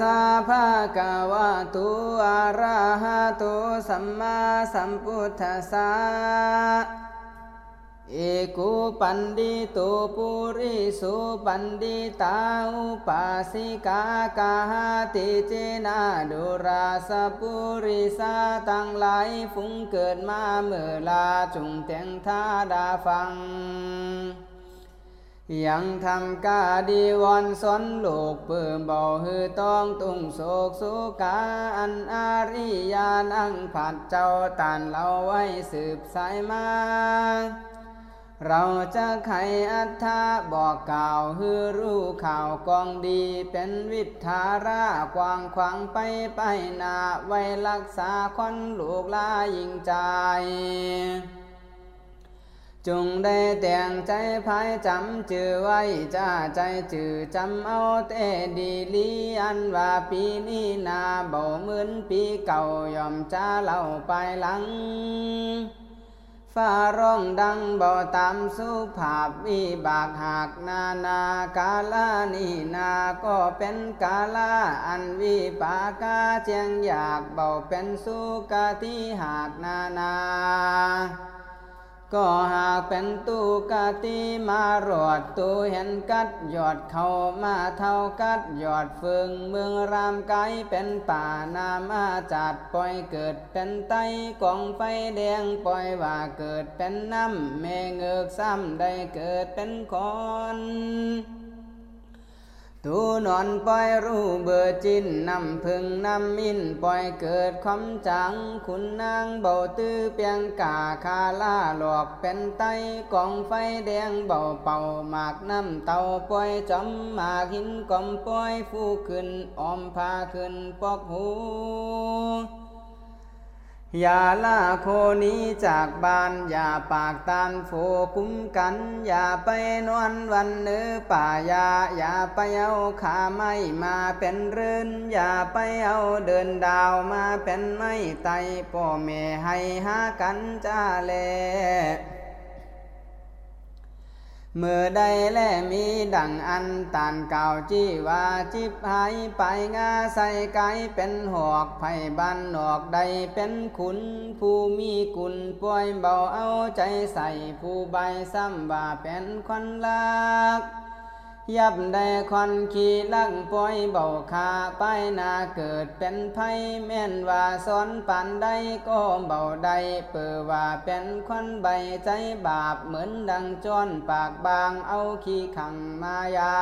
สะภะคะวะโตอะระหะโตสัมมาสัมพุทธัสสะเอกุปันดิโตปุริสุปันดิตาอุปาสิกากาติเจนาดุราสปุริสาตั้งหลายฟุ้งเกิดมาเมื่อลาจุงแต่งทาดาฟัง ยังทำกาดีวันสนลูกเปิ่มเบาหือต้องตุงโศกสุกาอันอาริยานังผัดเจ้าตานเราไว้สืบสายมา เราจะไขอัฏฐาบอกกล่าวฮือรู้ข่าวกองดีเป็นวิทารากวางขวางไปไปนาไว้รักษาคนลูกลายิ่งใจ จงได้แต่งใจภายจำจือไว้จ้าใจจือจำเอาแต่ดีลีอันว่าปีนี้นาเบาเหมือนปีเก่ายอมจ้าเล่าไปหลังฟ้าร้องดังบ่ตามสุภาพวิบากหากนานากาลานีนาก็เป็นกาลาอันวิปากาเจียงอยากเบาเป็นสุกาที่หากนานา ก็หากเป็นตูกะตีมารอดตูเห็นกัดยอดเข้ามาเท่ากัดยอดฟึงเมืองรามไกเป็นป่านามาจัดปล่อยเกิดเป็นไตกองไฟแดงปล่อยว่าเกิดเป็นน้ำเมเงือกซ้ำได้เกิดเป็นคน ตูนอนปล่อยรูเบื่อจินนำพึงนำมินปล่อยเกิดความจัง คุณนางเบาตื้อเปียงกาคาลาหลอกเป็นไตกองไฟแดงเบาเป่าหมากน้ำเตาปล่อยจอมหมากหินกอมปล่อยฟูขึ้นออมพาขึ้นปอกหู อย่าล่าโคนี้จากบ้าน อย่าปากตานโฟคุ้มกัน อย่าไปนอนวันเนื้อป่าอย่าอย่าไปเอาขาไม้มาเป็นเรือนอย่าไปเอาเดินดาวมาเป็นไม้ไตพ่อแม่ให้หากันจ้าแล เมื่อใดแลมีดังอันตานเก่าจีว่าจิบหายไปงาใส่ไก่เป็นหอกไผ่บานหอกใดเป็นขุน ผู้มีกุลป่วยเบาเอาใจใส่ผู้ใบซ้ำว่าเป็นคนลัก ยับได้ควันขี่ลังปล่อยเบาคาไปนาเกิดเป็นไพ่แม่นว่าสอนปันใดก็เบาใดเปือว่าเป็นควันใบใจบาปเหมือนดังจอนปากบางเอาขี้ขังมายา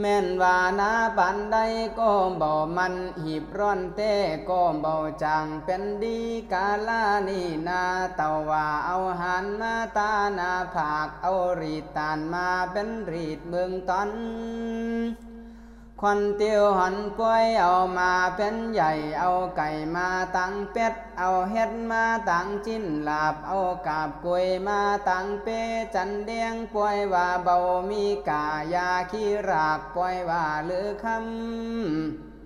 แม่นว่านาปันใดก็เบามันหีบร้อนเต้ก็เบาจังเป็นดีกาลานีนาเต่าว่าเอาหันมาตานาผากเอารีดตานมาเป็นรีดเมืองตอน ควันเตียวหันป่วยเอามาเป็นใหญ่เอาไก่มาตั้งเป็ด เอาเฮ็ดมาตั้งจิ้นลาบเอากาบกล้วยมาตั้งเปจันเดียงป่วยว่าเบามีกายาขี้รากป่วยว่าลือคำ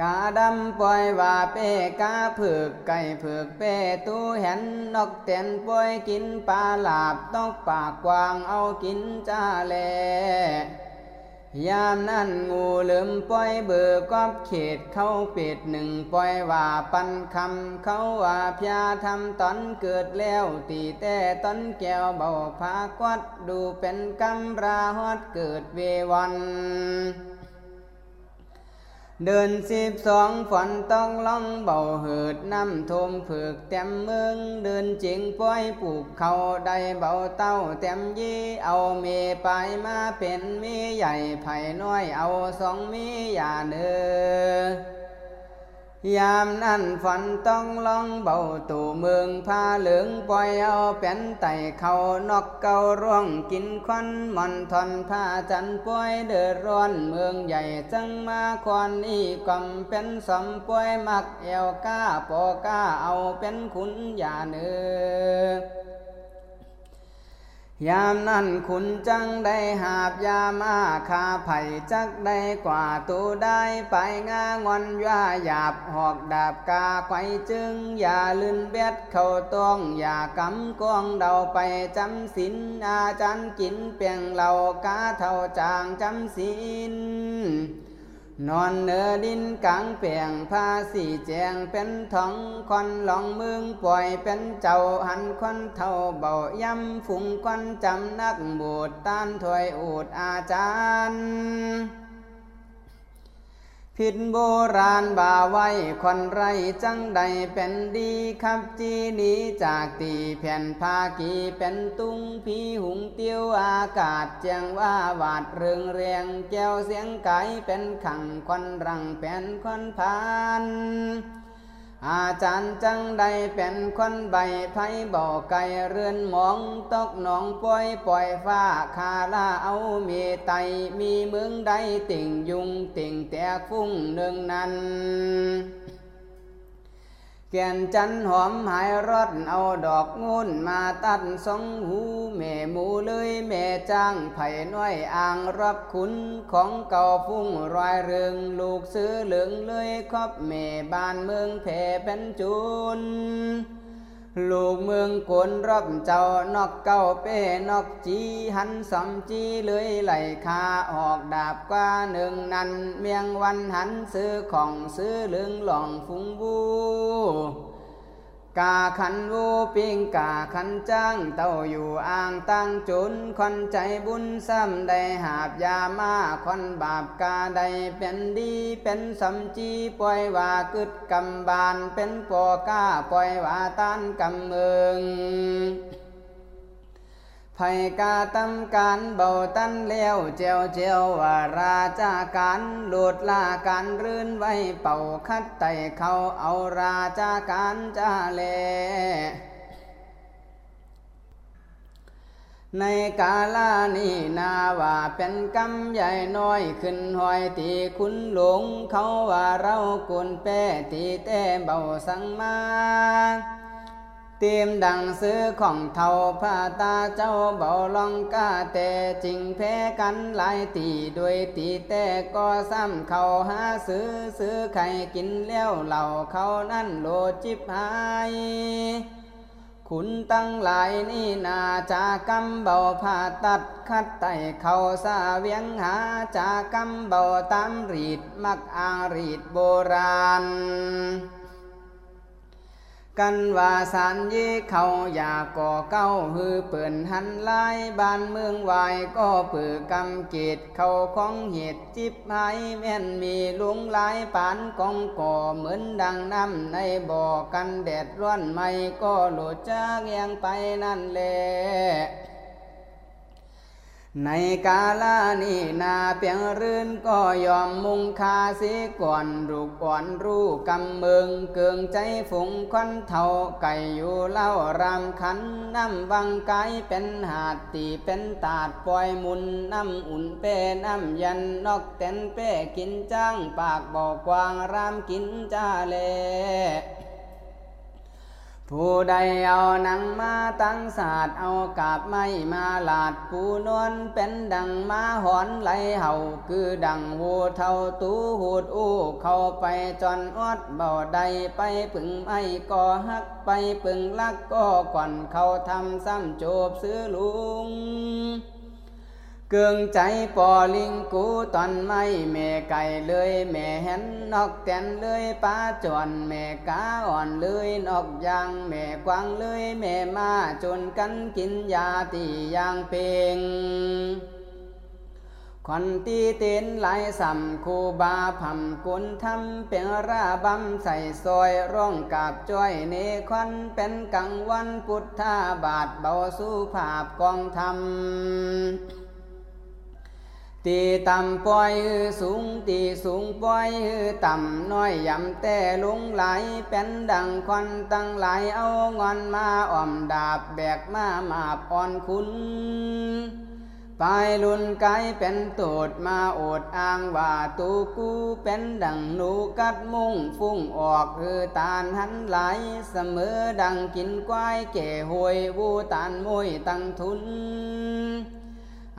กาดำปล่อยว่าเป้กาผึกไก่ผึกเป้ตู้เห็นนกเตียนป่วยกินปลาหลาบตกปากกวางเอากินจ้าแล ยามนั้นงูลืมปล่อยเบื่อกอบเขตเข้าเปิดหนึ่งปล่อยว่าปันคำเขาว่าพยาทำตอนเกิดแล้วตีแต่ต้นแก้วเบาพากวัดดูเป็นกำราฮอดเกิดเววัน เดินสิบสองฝนต้องล่องเบาเหิดน้ำท่วมผึกเต็มเมืองเดินเจิงป้อยปลูกเขาได้เบาเต้าเต็มยี่เอาเมไปมาเป็นมีใหญ่ไผ่น้อยเอาสองมีอย่าเนื้อ ยามนั้นฝันต้องล่องเบาตู่เมืองพาเหลืองปล่อยเอาเป็นไต่เขานอกเการ่วงกินควันมอนทอนผ้าจันป่วยเดือดร้อนเมืองใหญ่จังมาควันอีกคำเป็นสมป่วยมักเอวก้าปอก้าเอาเป็นขุนยาเนื้อ ยามนั้นขุนจังได้หาบยามาคาไผ่จักได้กว่าตูได้ไปงางอนว่าหยาบหอกดาบกาไขจึง อย่าลืนเบ็ดเข้าต้องอย่ากำกองเดาไปจำสินอาจารย์กินเปียงเหล่ากาเท่าจางจำสิน นอนเนื้อดินกลางแปลงผ้าสีแจงเป็นทองคอนหลองมึงปล่อยเป็นเจ้าหันคอนเท่าเบาย้ำฝุ่งคอนจำนักบูดต้านถอยอูดอาจารย์ ผิดโบราณบ่าไว้คนไรจังใดเป็นดีขับจีนี้จากตีแผ่นภากีเป็นตุ้งพีหุงเตียวอากาศเจียงว่าวาดเรืองเรียงแก้วเสียงไก่เป็นขังคนรังเป็นคนพาน อาจารย์จังใดเป็นคนใบไผ่บ่อไก่เรือนมองตกหนองป่อยปล่อยฟ้าคาลาเอามีไตมีเมืองใดติ่งยุงติ่งแตกฟุ้งหนึ่งนั้น แก่นจันหอมหายรอดเอาดอกงุ่นมาตัดสองหูแม่หมูเลยแม่จ้างไผ่น้อยอ่างรับคุณของเก่าฟุ้งรอยเรืองลูกซื้อเหลืองเลยครอบแม่บ้านเมืองแผ่เป็นจุน ลูกเมืองกนรบเจ้านอกเก้าเป้นอกจีหันสอมจีเลยไหลคาออกดาบกว่าหนึ่งนันเมียงวันหันซื้อของซื้อเลืองหลองฟุงบู กาขันวูปิงกาขันจ้างเต้าอยู่อ่างตั้งจุนคนใจบุญซ้ำได้หาบยามาคนบาปกาได้เป็นดีเป็นสำจีปล่อยว่ากึดกำบานเป็นปอกาปล่อยว่าต้านกำเมือง ภัยกาตำการเบาตันเลี้ยวเจียวเจียวว่าราชาการหลุดลาการรื่นไว้เป่าคัดไตเขาเอาราชาการจ้าเลในกาลานี้นาว่าเป็นกำใหญ่น้อยขึ้นหอยตีคุณหลงเขาว่าเรากุนเป้ตีเต้เบาสังมา ตีมดังซื้อของเท่าผ้าตาเจ้าเบาลองกาแต่จริงแพ้กันหลายตีด้วยตีแต่ก็ซ้ำเขาหาซื้อซื้อไข่กินแล้วเหล่าเขานั่นโลจิบหายคุณตั้งหลายนี่นาจากำเบาผ่าตัดคัดไตเขาสาเวียงหาจากำเบาตามรีดมักอารีดโบราณ กันว่าสารยีเขาอยากก่อเก้าฮือเปิ่นหันลายบ้านเมืองวายก็ปือกำเกตเขาของเหตุจิบหายแม่นมีลุงลายปานกองก่อเหมือนดังน้ำในบ่อกันแดดร้อนไม่ก็หลุดจ้าเงียงไปนั่นแหละ ในกาลานีนาเปียงรื่นก็ยอมมุงคาสีก่อนรูกก่อนรู้กำเมืองเกืองใจฝุงควันเท่าไก่อยู่เล่ารามขันน้ำวังไกเป็นหาดตีเป็นตาดปล่อยมุนน้ำอุ่นเป้น้ำยันนอกเต็นเป้กินจ้างปากบอกกวางรามกินจ้าเล ผู้ใดเอาหนังมาตั้งศาสตร์เอากาบไม้มาลาดผู้นวลเป็นดังมาหอนไหลเห่าคือดังวูเท่าตูหูดอู้เข้าไปจอนอดเบาใดไปปึงไม้ก่อฮักไปปึงลักก็ก่อนเขาทำซ้ำโจบซื้อลุง เกืองใจปอลิงกูตอนไม่แม่ไก่เลยแม่เห็นนอกแตนเลยป้าจวนแม่กาอ่อนเลยนอกยางแม่กวางเลยแม่มาจนกันกินยาตียางเปงคนตีเต้นหลายสัมคูบาพัมกุนทำเป็นราบำใส่ซอยร่องกาบจ้อยเนคอนเป็นกังวันพุทธาบาทเบาสู้ภาพกองทำ ตีต่ำปล่อยสูงตีสูงปล่อยต่ำน้อยยำแต่ลุงไหลเป็นดังควันตั้งไหลเอางอนมาอ่อมดาบแบกมามาอ่อนคุณปายลุนไกเป็นตูดมาโอดอ้างว่าตูกูเป็นดังหนูกัดมุ่งฟุ้งออกคือตาลหันไหลเสมอดังกินควายเก่หวยวูตานมวยตั้งทุน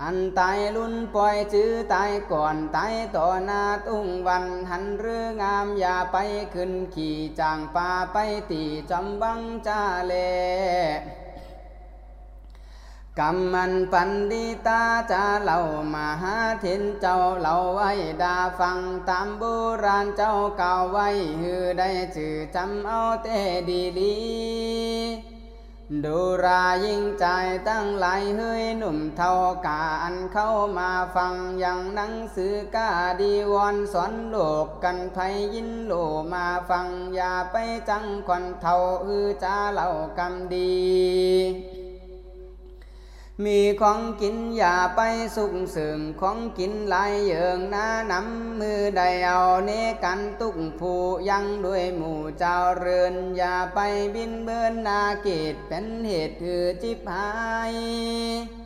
อันตายลุนปล่อยจื้อตายก่อนตายต่อหน้าตุ้งวัน หันเรื่องามอย่าไปขึ้นขี่จางป่าไปตีจำบังจ้าเลกำมันปันดีตาจะเล่ามาหาเทนเจ้าเล่าไว้ดาฟังตามโบราณเจ้าเก่าไว้ ฮือได้จื่อจำเอาเตดีลี ดูรายิ่งใจตั้งหลายเฮ้ยหนุ่มเท่ากาอันเข้ามาฟังอย่างหนังสือกาดีวอนสอนโลกกันไพยินโลมาฟัง อย่าไปจังควันเท่าอือจ้าเหล่ากรรมดี มีของกินอย่าไปสุกสึงของกินหลายเยิงน้านำมือใดเอาเนกันตุกผู้ยังด้วยหมู่เจ้าเรือนอย่าไปบินเบินนาเกตเป็นเหตุคือจิบหาย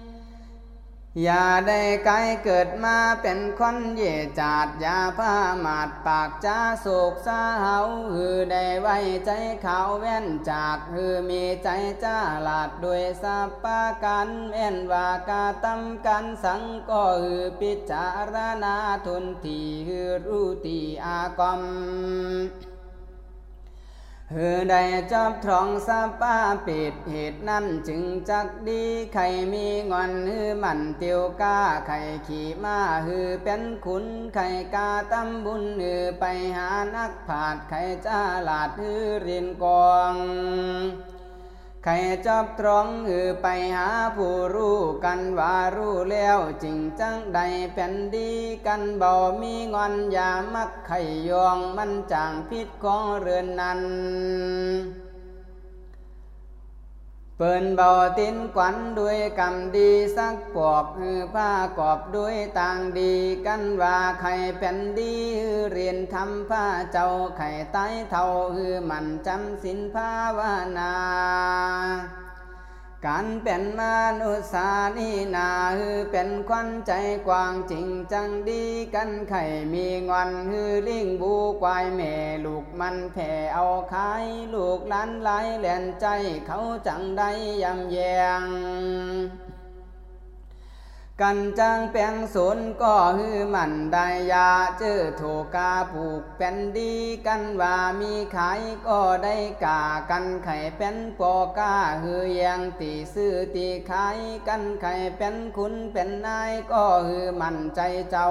อย่าได้ไกลเกิดมาเป็นคนเย่จาดอย่าพามาดปากจ้าโศกสาเฮาฮือได้ไว้ใจเขาแว่นจากฮือมีใจจ้าลาดด้วยสัพปากันแม่นว่ากาตำกันสังก็ฮือพิจารณาทุนทีฮือรู้ตีอากรม เฮือได้จอบทองสาป้าปิดเหตุนั้นจึงจักดีใครมีงอนหือมันเตียวกาใครขี่มาหือเป็นขุนใครกาตำบุญหือไปหานักผาดใครจ้าลาดหือเรียนกอง ใครจอบตรองเออไปหาผู้รู้กันว่ารู้แล้วจริงจังใดแผ่นดีกันเบามีงอนอย่ามักไขยองมันจางพิษของเรือนนั้น เปินเบาตินขวันด้วยกรรมดีสักปอกคือผ้ากอบด้วยต่างดีกันว่าไข่เป็นดีเรียนทำผ้าเจ้าไข่ไต้เท่าคือมันจำสินภาวนา การเป็นมนุษย์นีนาฮือเป็นควันใจกว้างจริงจังดีกันไข่มีงอนฮือลิงบูควายแม่ลูกมันแผ่เอาขายลูกล้านไหลแหลนใจเขาจังได้ยำแยง กันจังแปลงสนก็ฮือมันได้ยาเจอโถกกาผูกเป็นดีกันว่ามีขายก็ได้กากันไข่เป็นปอกาฮือยังตีซื้อตีขายกันไข่เป็นคุณเป็นนายก็ฮือมันใจเจ้า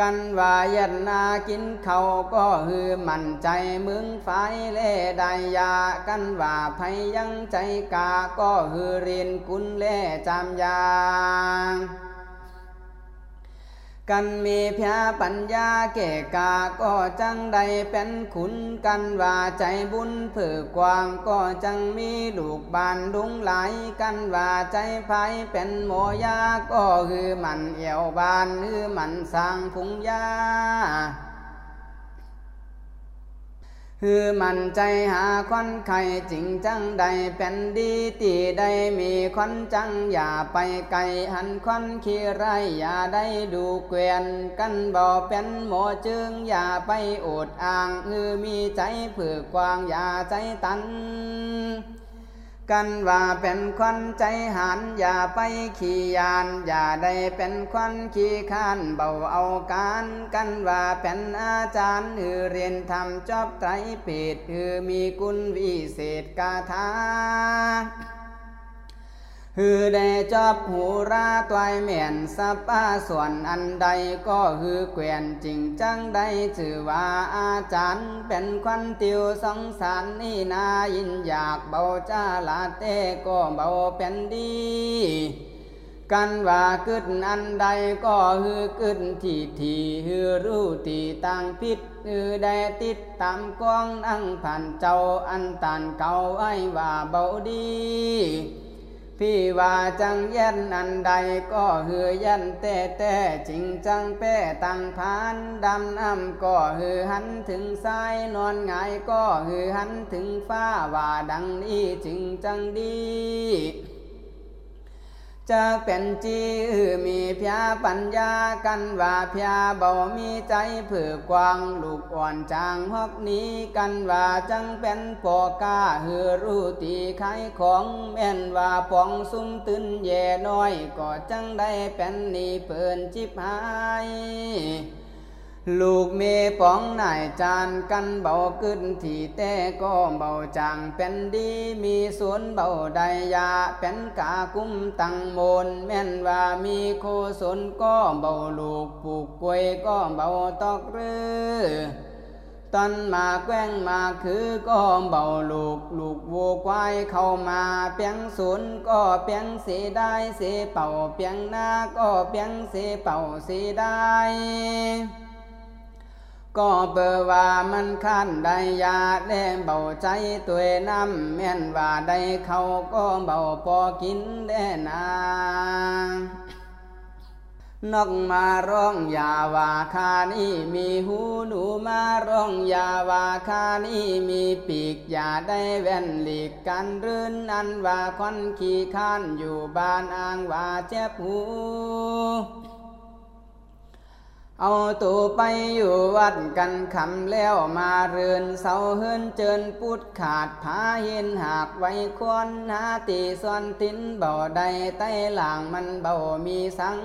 กันว่ายันนากินเขาก็ฮือมั่นใจมึงไฟเล่ได้ยา กันว่าไพยังใจกาก็ฮือเรียนกุลเล่จามยา กันมีพยาปัญญาเกกาก็จังใดเป็นขุนกันว่าใจบุญเผือกวางก็จังมีลูกบานดุงไหลกันว่าใจภายเป็นโมยาก็คือมันเอี่ยวบานคือมันสร้างพุงยา คือมันใจหาควันไข่จริงจังใดเป็นดีตีใดมีควันจัง อย่าไปไกลหันควันขี้ไรอย่าได้ดูเกวียนกันบ่เป็นหมอจึง อย่าไปอดอ่างคือมีใจเผือกวางอย่าใจตัน กันว่าเป็นควันใจหันอย่าไปขี่ยาน อย่าได้เป็นควันขี่ข้านเบาเอาการกันว่าเป็นอาจารย์หือเรียนทำจอบไตรปิดหือมีกุลวิเศษกาถา ฮือได้จอบหูราตวายเหม่นสัปปาส่วนอันใดก็ฮือเกวียนจริงจังได้ชื่อว่าอาจารย์เป็นควันติวสงสารนี่นายินอยากเบาจ้าลาเต้ก็เบาเป็นดีกันว่าขึ้นอันใดก็ฮือขึ้นที่ทีฮือรู้ตีต่างพิษฮือได้ติดตามกองนั่งผ่านเจ้าอันตานเก่าไว้ว่าเบาดี พี่ว่าจังเย็นอันใดก็เหือยันแต่แต่จริงจังแป้ตังพานดำน้ำก็เหือหันถึงซ้ายนอนงายก็เหือหันถึงฟ้าว่าดังนี้จริงจังดี จะเป็นจีมีเพียปัญญากันว่าเพียเบามีใจเผือกวางลูกอ่อนจางฮอกนี้กันว่าจังเป็นปอกาหือรู้ตีไขของแม่นว่าปองซุ่มตื่นแย่น้อยก็จังได้เป็นนี่เปินจิบหาย ลูกเมปองนายจานกันเบาขึ้นที่แต่ก็เบาจังเป็นดีมีสวนเบาใดยาเป็นกาคุ้มตังโมนแม่นว่ามีโคสนก็เบาลูกปลูกกล้วยก็เบาตอกเรือตอนมาแกว้งมาคือก็เบาลูกลูกวัวควายเข้ามาเปียงศูนย์ก็เปียงเสียได้เสียเป่าเปียงหน้าก็เปียงเสียเป่าเสียได้ ก็เบอว่ามันขั้นได้ยาแดงเบาใจตัวน้ำแม่นว่าได้เขาก็เบาพอกินได้นานกมาร้องยาว่าคานี่มีหูหนูมาร้องยาว่าคานี่มีปีกอย่าได้แว่นหลีกกันรื่นอันว่าควันขี่ข้านอยู่บ้านอ่างว่าเจ็บหู เอาตัวไปอยู่วัดกันคำแล้วมาเรือนเสาเฮินเจินปุดขาดผาเห็นหากไว้ควนหาตีส่วนตินเบาใดใต้หลังมันเบามีสัง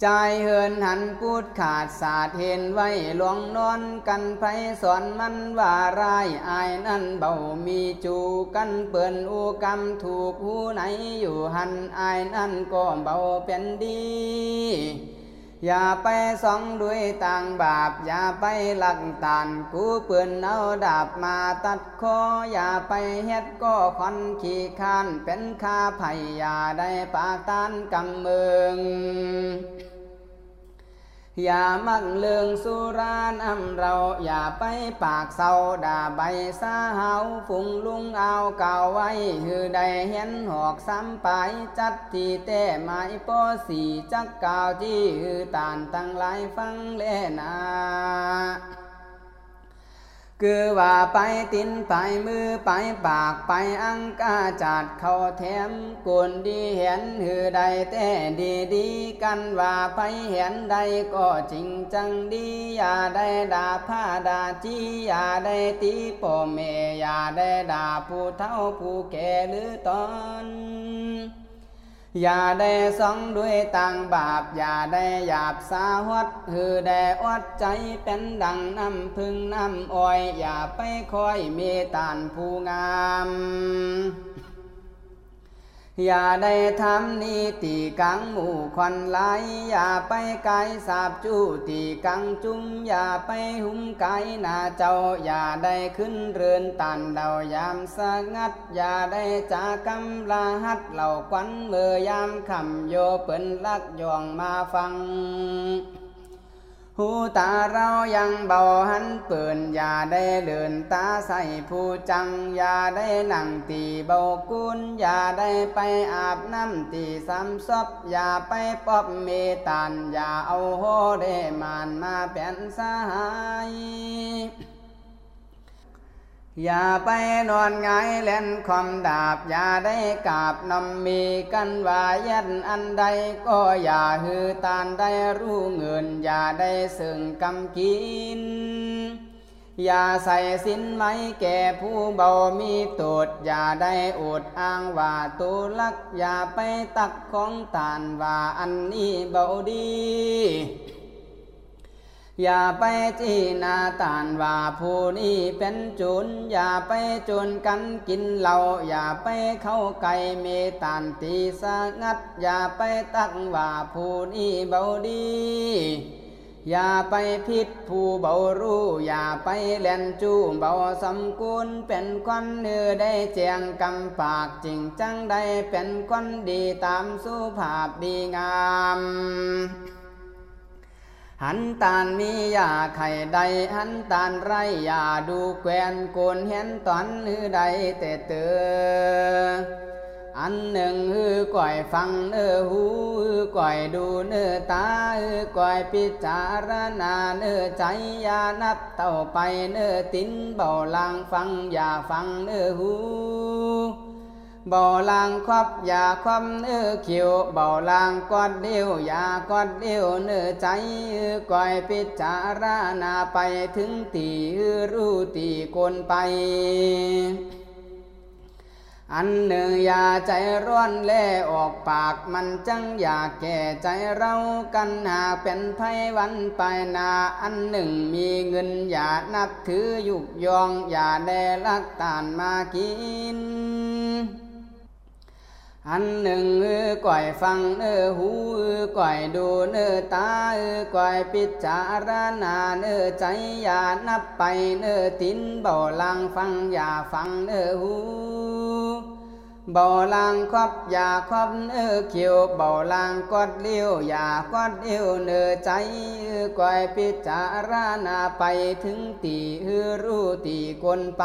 ใจเฮินหันพูดขาดสาดเห็นไว้หลวงนอนกันไปสอนมันว่าร้ายอายนั่นเบามีจูกันเปิ่นอูกรรมถูกหูไหนอยู่หันอายนั่นก็เบาเป็นดี อย่าไปสองด้วยต่างบาป อย่าไปหลักตานกูเปือนเอาดาบมาตัดคออย่าไปเฮ็ดก็คอนขี้คานเป็นข้าไผ่อย่าได้ปากตานกำเมือง อย่ามักเลืองสุรานอำเรา อย่าไปปากเศร้าด่าใบสาหาวฟุงลุงเอาเก่าไว้หือได้เห็นหอกซ้ำไปจัดที่แต่ไม้ปอสีจักกาวที่หือตานตั้งหลายฟังเลนา คือว่าไปตินไปมือไปปากไปอังกาจัดเขาแถมกุนดีเห็นหือใดแต่ดีดีกันว่าไปเห็นใดก็จริงจังดี อย่าได้ด่าผ้าด่าจีอย่าได้ตีพ่อแม่อย่าได้ด่าผู้เฒ่าผู้แก่หรือตอน อย่าได้สองด้วยต่างบาป อย่าได้หยาบสาหัดหือได้อดใจเป็นดังน้ำพึ่งน้ำอ้อย อย่าไปคอยเมตานผู้งาม อย่าได้ทำนิติกังหมู่ควันไหลอย่าไปไกลสาบจูตีกังจุมอย่าไปหุ้มไกนาเจ้าอย่าได้ขึ้นเรือนตันเดายามสงัด อย่าได้จากำลาหัดเหล่าควันเมื่อยามคำโยเปิ่นลักยองมาฟัง หูตาเรายังเบาหันเปืนอย่าได้เดินตาใส่ผู้จัง อย่าได้นั่งตีเบากุนอย่าได้ไปอาบน้ำตีซ้ำซบอย่าไปปอบเมตานอย่าเอาโหเดมานมาเป็นสหาย อย่าไปนอนงายเล่นความดาบ อย่าได้กาบนำมีกันว่ายันอันใดก็อย่าหือตานได้รู้เงิน อย่าได้สึ่งกำกิน อย่าใส่สินไม้แก่ผู้เบามีตูดอย่าได้อดอ้างว่าตุลัก อย่าไปตักของตานว่าอันนี้เบาดี อย่าไปจีนาตานว่าผู้นี้เป็นจุน อย่าไปจุนกันกินเหล้าอย่าไปเข้าไก่เมตานตีสงัด อย่าไปตักว่าผู้นี้เบาดี อย่าไปพิษผู้เบารู้ อย่าไปเล่นจูเบาสำกุลเป็นคนเนื้อได้แจงกำปากจริงจังได้เป็นคนดีตามสุภาพดีงาม หันตานมียาไข่ใดหันตานไรยาดูแควนโกนเห็นตอนหือใดแต่เตออันหนึ่งฮือก่อยฟังเนื้อหูฮือก่อยดูเนื้อตาฮือก่อยพิจารณาเนื้อใจยานับเต่าไปเนื้อตินเบาลางฟังอย่าฟังเนื้อหู เบาลางครอบยาความเนื้อขิวเบาลางกอดเดียวยากอดเดียวเนื้อใจก่อยพิจารณาไปถึงตีรู้ตีกนไปอันหนึ่งอย่าใจร้อนเล่ออกปากมันจังอยากแก่ใจเรากันหากเป็นไพวันไปนาอันหนึ่งมีเงินอย่านับถือยุกยองอย่าแดลักตานมากิน อันหนึ่งเออก่อยฟังเออหูเออก่อยดูเออตาเออก่อยพิจารณาเออใจอย่านับไปเออตินเบาลังฟังอย่าฟังเออหูเบาลางครอบอยาครอบเนื้อเขียวเบาลางกอดเลี้ยวอยากอดเลี้ยวเนื้อใจเออก่อยพิจารณาไปถึงตีฮือรู้ตีกนไป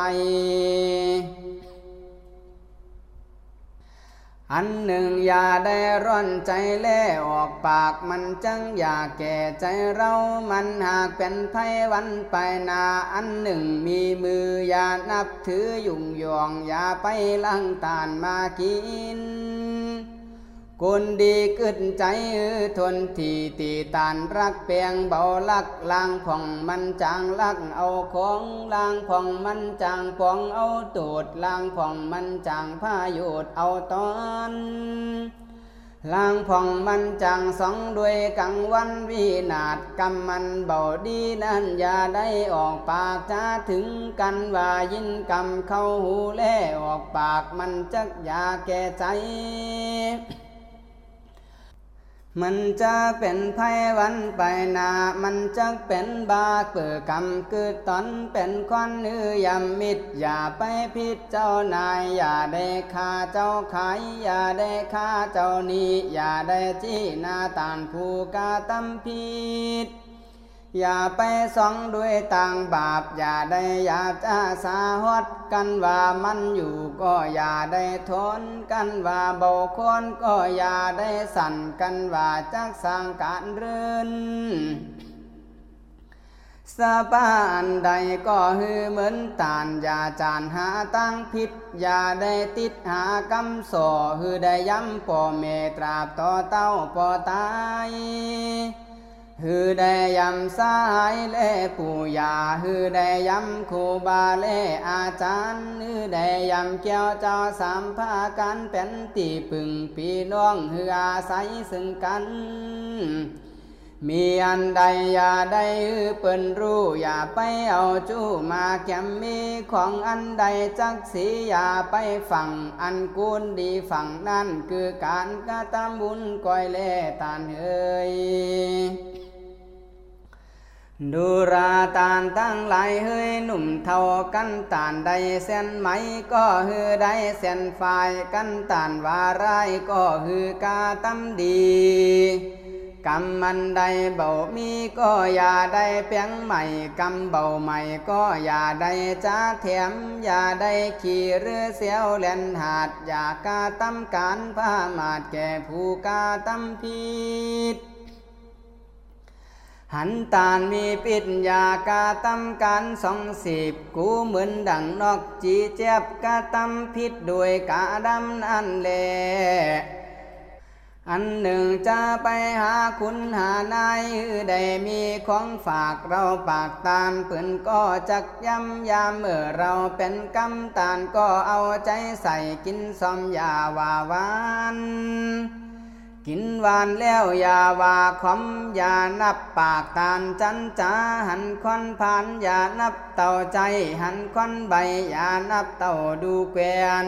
อันหนึ่งอย่าได้ร่อนใจเล่ออกปากมันจังอย่าแก่ใจเรามันหากเป็นไพวันไปนาอันหนึ่งมีมืออย่านับถือยุ่งยองอย่าไปลังตานมากิน คนดีกึดใจทนทีตีตานรักเปียงเบาลักลางผ่องมันจางลักเอาของลางผ่องมันจางปองเอาตูดลางผ่องมันจางผ้าหยุดเอาตอนลางผ่องมันจังสองด้วยกังวันวินาศกรรมมันเบาดีนั่นอย่าได้ออกปากจะถึงกันว่ายินกรรมเข้าหูแล่ออกปากมันจักอย่าแก่ใจ มันจะเป็นไพวันไปนา มันจะเป็นบาเปิดกรรมคือตอนเป็นควันเนื้อยำมิดอย่าไปพิษเจ้านาย อย่าได้ฆ่าเจ้าขาย อย่าได้ฆ่าเจ้านี้ อย่าได้จี้นาตานผูกาตำพิษ อย่าไปสองด้วยต่างบาป อย่าได้อย่าจะสาหดกันว่ามันอยู่ก็อย่าได้ทนกันว่าเบาคนก็อย่าได้สั่นกันว่าจักสร้างการเรือนสะปานใดก็ฮือเหมือนตานอย่าจานหาตั้งผิด อย่าได้ติดหากำสอฮือได้ย้ำป่อเมตราบต่อเต้าป่อตาย ฮือได้ยำสายเล่ผู้ยาฮือได้ยำครูบาเลอาจารย์ฮือได้ยำเกี่ยวเจ้าสามภากันเป็นตีปึงพี่น้องฮืออาศัยซึ่งกัน มีอันใดอย่าได้เปิ้นรู้อย่าไปเอาจู้มาแกมมีของอันใดจักสีอย่าไปฝังอันกูลดีฝังนั่นคือการกระทำบุญก้อยเล่ตานเฮย ดูราตานตั้งหลายเฮยหนุ่มเท่ากันตานใดเส้นไหมก็ฮือได้เส้นฝ่ายกันตานวาไรก็ฮือกาตำดีกำมันใดเบามีก็อย่าได้เปียงใหม่กำเบาใหม่ก็อย่าได้จ้าเถมอย่าได้ขี่เรือเสียวเล่นหาดอย่ากาตำการพามาดแก่ผู้กาตำพิษ หันตานมีปิดยากาตำกันสองสิบกูเหมือนดังนอกจีเจ็บกาตำพิษด้วยกาดำนั่นแลอันหนึ่งจะไปหาคุณหานายได้มีของฝากเราปากตานปืนก็จักย้ำยามเมื่อเราเป็นกำตานก็เอาใจใส่กินซอมยาวาวาน กินหวานแล้วอย่าว่าคอมอย่านับปากตานจันจาหันควันผ่านอย่านับเต่าใจ หันควันใบอย่านับเต่าดูเกวน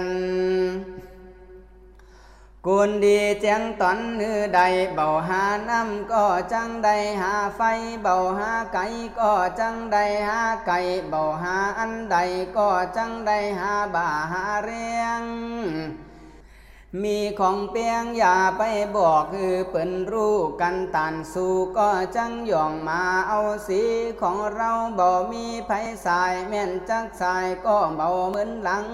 กุนดีเจียงตอนนือใดเบาหาน้ำก็จังใดหาไฟเบาหาไก่ก็จังใดหาไก่เบาหาอันใดก็จังใดหาบ่าหาเรียง มีของเปียงอย่าไปบอกคือเปิ่นรู้กันตันสู่ก็จังย่องมาเอาสีของเราบ่มีไผสายแม่นจักสายก็เบาเหมือนหลัง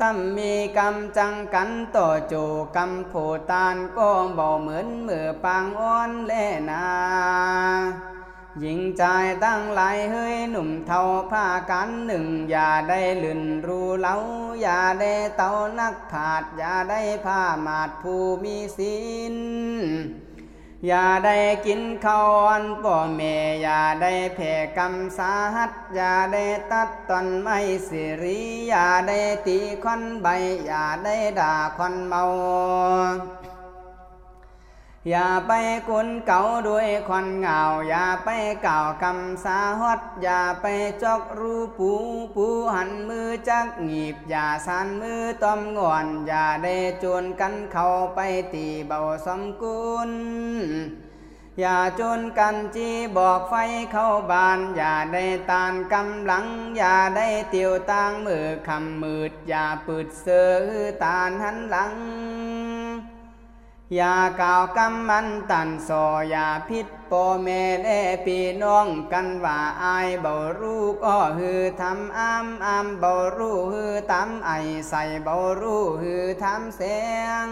ตั้มมีกำจังกันต่อโจกำโผตานก็บ่เหมือนเมื่อปางอ้อนแลนา หญิงใจตั้งหลายเฮ้ยหนุ่มเท่าผ้ากันหนึ่ง อย่าได้ลื่นรูเล้าอย่าได้เต่านักผาด อย่าได้ผ้ามาดผู้มีศีลอย่าได้กินข้าวอันป่อเมอย่าได้แผ่กรรมสาหัสอย่าได้ตัดตอนไม่สิริอย่าได้ตีคอนใบ อย่าได้ด่าคอนเมา อย่าไปกุนเก่าด้วยควันเงาอย่าไปเก่าคำสาฮอด อย่าไปจอกรูปูปูหันมือจักหงีบ อย่าสันมือต้อมงอน อย่าได้จวนกันเข้าไปตีเบาสมกุลอย่าจนกันจีบอกไฟเข้าบาน อย่าได้ตานกำลัง อย่าได้เตียวตางมือคำมืด อย่าปืดเสือตานหันหลัง อย่ากล่าวกำมันตันโซอย่าพิษโปเมเดปีน้องกันว่าอายเบารู้ก็ฮือทำอ้ามอ้ามเบารู้ฮือตำไอใส่เบารู้ฮือทำเสียง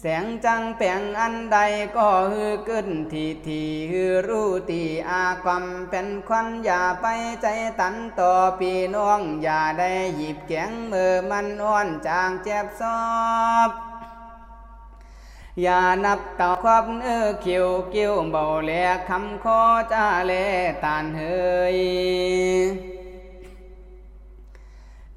แสงจังแปงอันใดก็ฮือขึ้นทีทีฮือรู้ตีอาความเป็นควันอย่าไปใจตันต่อปีน้องอย่าได้หยิบแกงมือมันอ่อนจางเจ็บซอบ อย่านับต่อความเออคิวคิวเบาแหลคำคอจ้าเลตานเฮย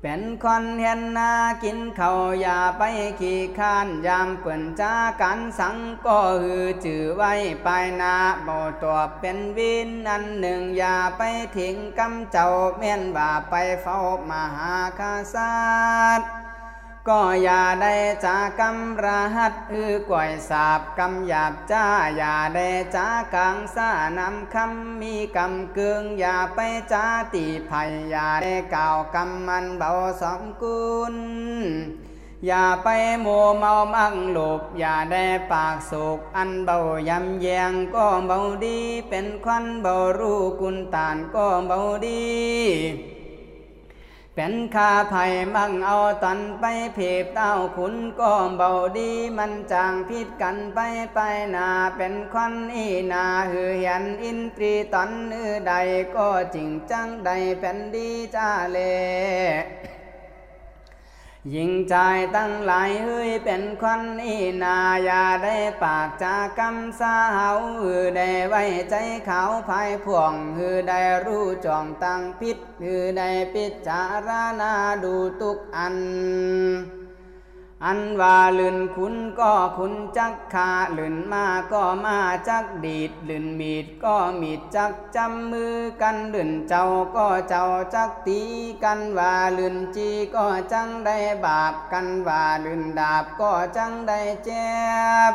เป็นคนเห็นนากินเขาอย่าไปขี้านยามเปิ่นจ้ากันสังก็ฮือจือไว้ไปนาเบาตัวเป็นวินอันหนึ่งอย่าไปทิ้งกำเจ้าเมียนบ่าไปเฝ้ามหาคาสัต ก็อย่าได้จากำรหัสอือกวยสาบกำหยาบจ้าอย่าได้จากังสานำคำมีกำเกืองอย่าไปจ้าตีภัยอย่าได้กล่าวกำมันเบาสมกุลอย่าไปโมเมามังหลบอย่าได้ปากสุกอันเบายำแยงก็เบาดี เป็นควันเบารู้กุลตานก็เบาดี เป็นข้าไผ่มั่งเอาตันไปเพบเต้าขุนก็เบาดีมันจางพิษกันไปไปนาเป็นควันอีนาหือเห็นอินตรีตันนือใดก็จริงจังใดเป็นดีจ้าเล ยิ่งใจตั้งหลายเฮ้ยเป็นควันอีนาอย่าได้ปากจากำสาวฮือได้ไว้ใจเขาภายพ่วงฮือได้รู้จองตั้งพิษฮือได้พิจารณาดูทุกอัน อันว่าลื่นคุณก็คุณจักขาลื่นมาก็มาจักดีดลื่นมีดก็มีดจักจำมือกันลื่นเจ้าก็เจ้าจักตีกันว่าลื่นจีก็จังได้บาปกันว่าลื่นดาบก็จังได้เจ็บ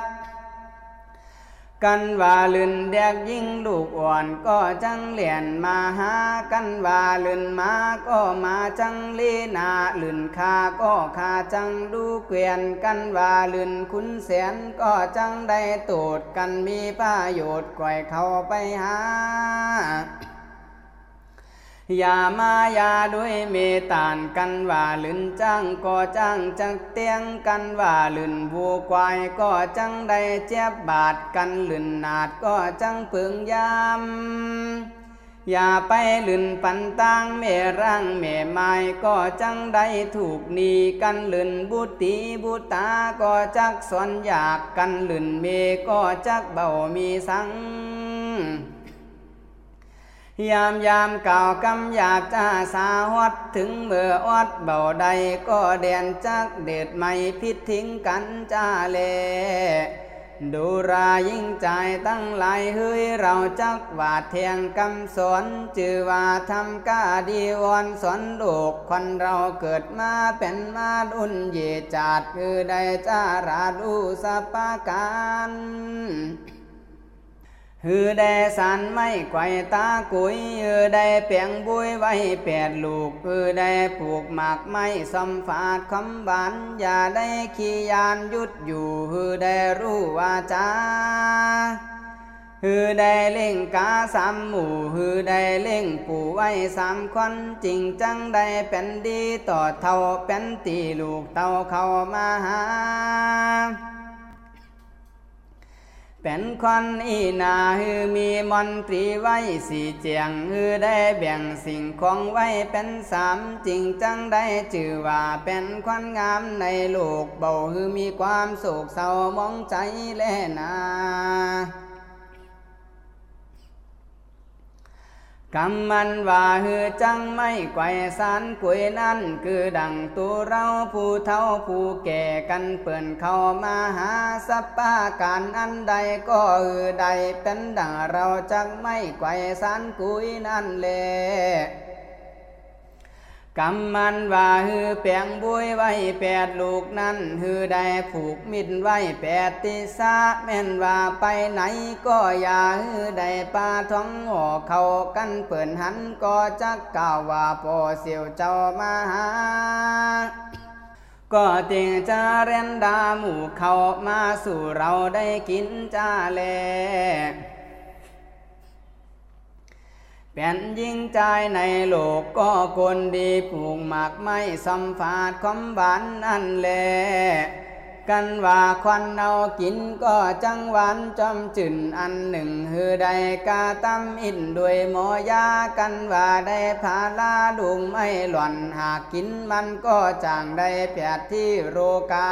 กันว่าลื่นเด็กยิ่งลูกอ่อนก็จังเหลียนมาหา กันว่าลื่นมาก็มาจังลีนาลื่นคาก็คาจังดูเกวียน กันว่าลื่นคุณแสนก็จังได้ตูดกันมีประโยชน์ก่อยเข้าไปหา อย่ามาอย่าด้วยเมตานกันว่าลืนจังก็จังจังเตียงกันว่าลืนบูควายก็จังได้เจ็บบาดกันลืนนาดก็จังปึงยามอย่าไปลืนปันตังเมร่างเมไม้ก็จังได้ถูกนีกันลืนบุตีบุตาก็จักสอนอยากกันลืนเมก็จักเบามีสัง ยามยามเก่ากำหยาบจ้าสาวัดถึงเมื่ออดเบาใดก็เดียนจักเด็ดไม่พิษทิ้งกันจ้าเลดูรายิ่งใจตั้งหลายเฮ้ยเราจักวาดเทียงกำสอนจือว่าทำกาดีวอนสอนลูกคนเราเกิดมาเป็นมาดุนเยจาดคือได้จ้าราดูสปาการ ฮือได้สันไม่ไกวตากุยฮือได้เปียงบุยไว้แปดลูกฮือได้ปลูกหมากไม้สมฝาดคำบานอย่าได้ขี้ยานยุดอยู่ฮือได้รู้ว่าจ้าฮือได้เล่งกาสามหมู่ฮือได้เล่งปู่ไว้สามคนจริงจังได้เป็นดีต่อเท่าเป็นตีลูกเต่าเข้ามาหา เป็นควันอีนาฮือมีมนตรีไว้สี่เจียงฮือได้แบ่งสิ่งของไว้เป็นสามจริงจังได้จื่อว่าเป็นควันงามในโลกเบาฮือมีความสุขเศร้ามองใจแลนา กำมันว่าฮือจังไม่ไกวสารกุยนั่น คือดังตัวเราผู้เท่าผู้แก่กันเปิ่นเข้ามาหาสัปปาการอันใดก็ฮือใดเป็นดังเราจังไม่ไกวสารกุยนั่นเลย กำมันว่าฮือแปงบุยไว้แปดลูกนั้นฮือได้ผูกมิดไว้แปดติสาแม่นว่าไปไหนก็อย่าฮือได้ปาท้องห่อเขากันเปิ่นหันก็จักกล่าวว่าพอเสียวเจ้ามาหาก็ติงจะเรนดาหมู่เขามาสู่เราได้กินจ้าแล เป็นยิ่งใจในโลกก็คนดีผูกหมากไม่สัมฝาดคอมบานนั่นแหละกันว่าควันเอากินก็จังหวานจอมจืนอันหนึ่งฮือใดกาตั้มอินด้วยหมอยากันว่าได้พาลาดุงไม่หล่อนหากกินมันก็จางได้แผดที่โรกา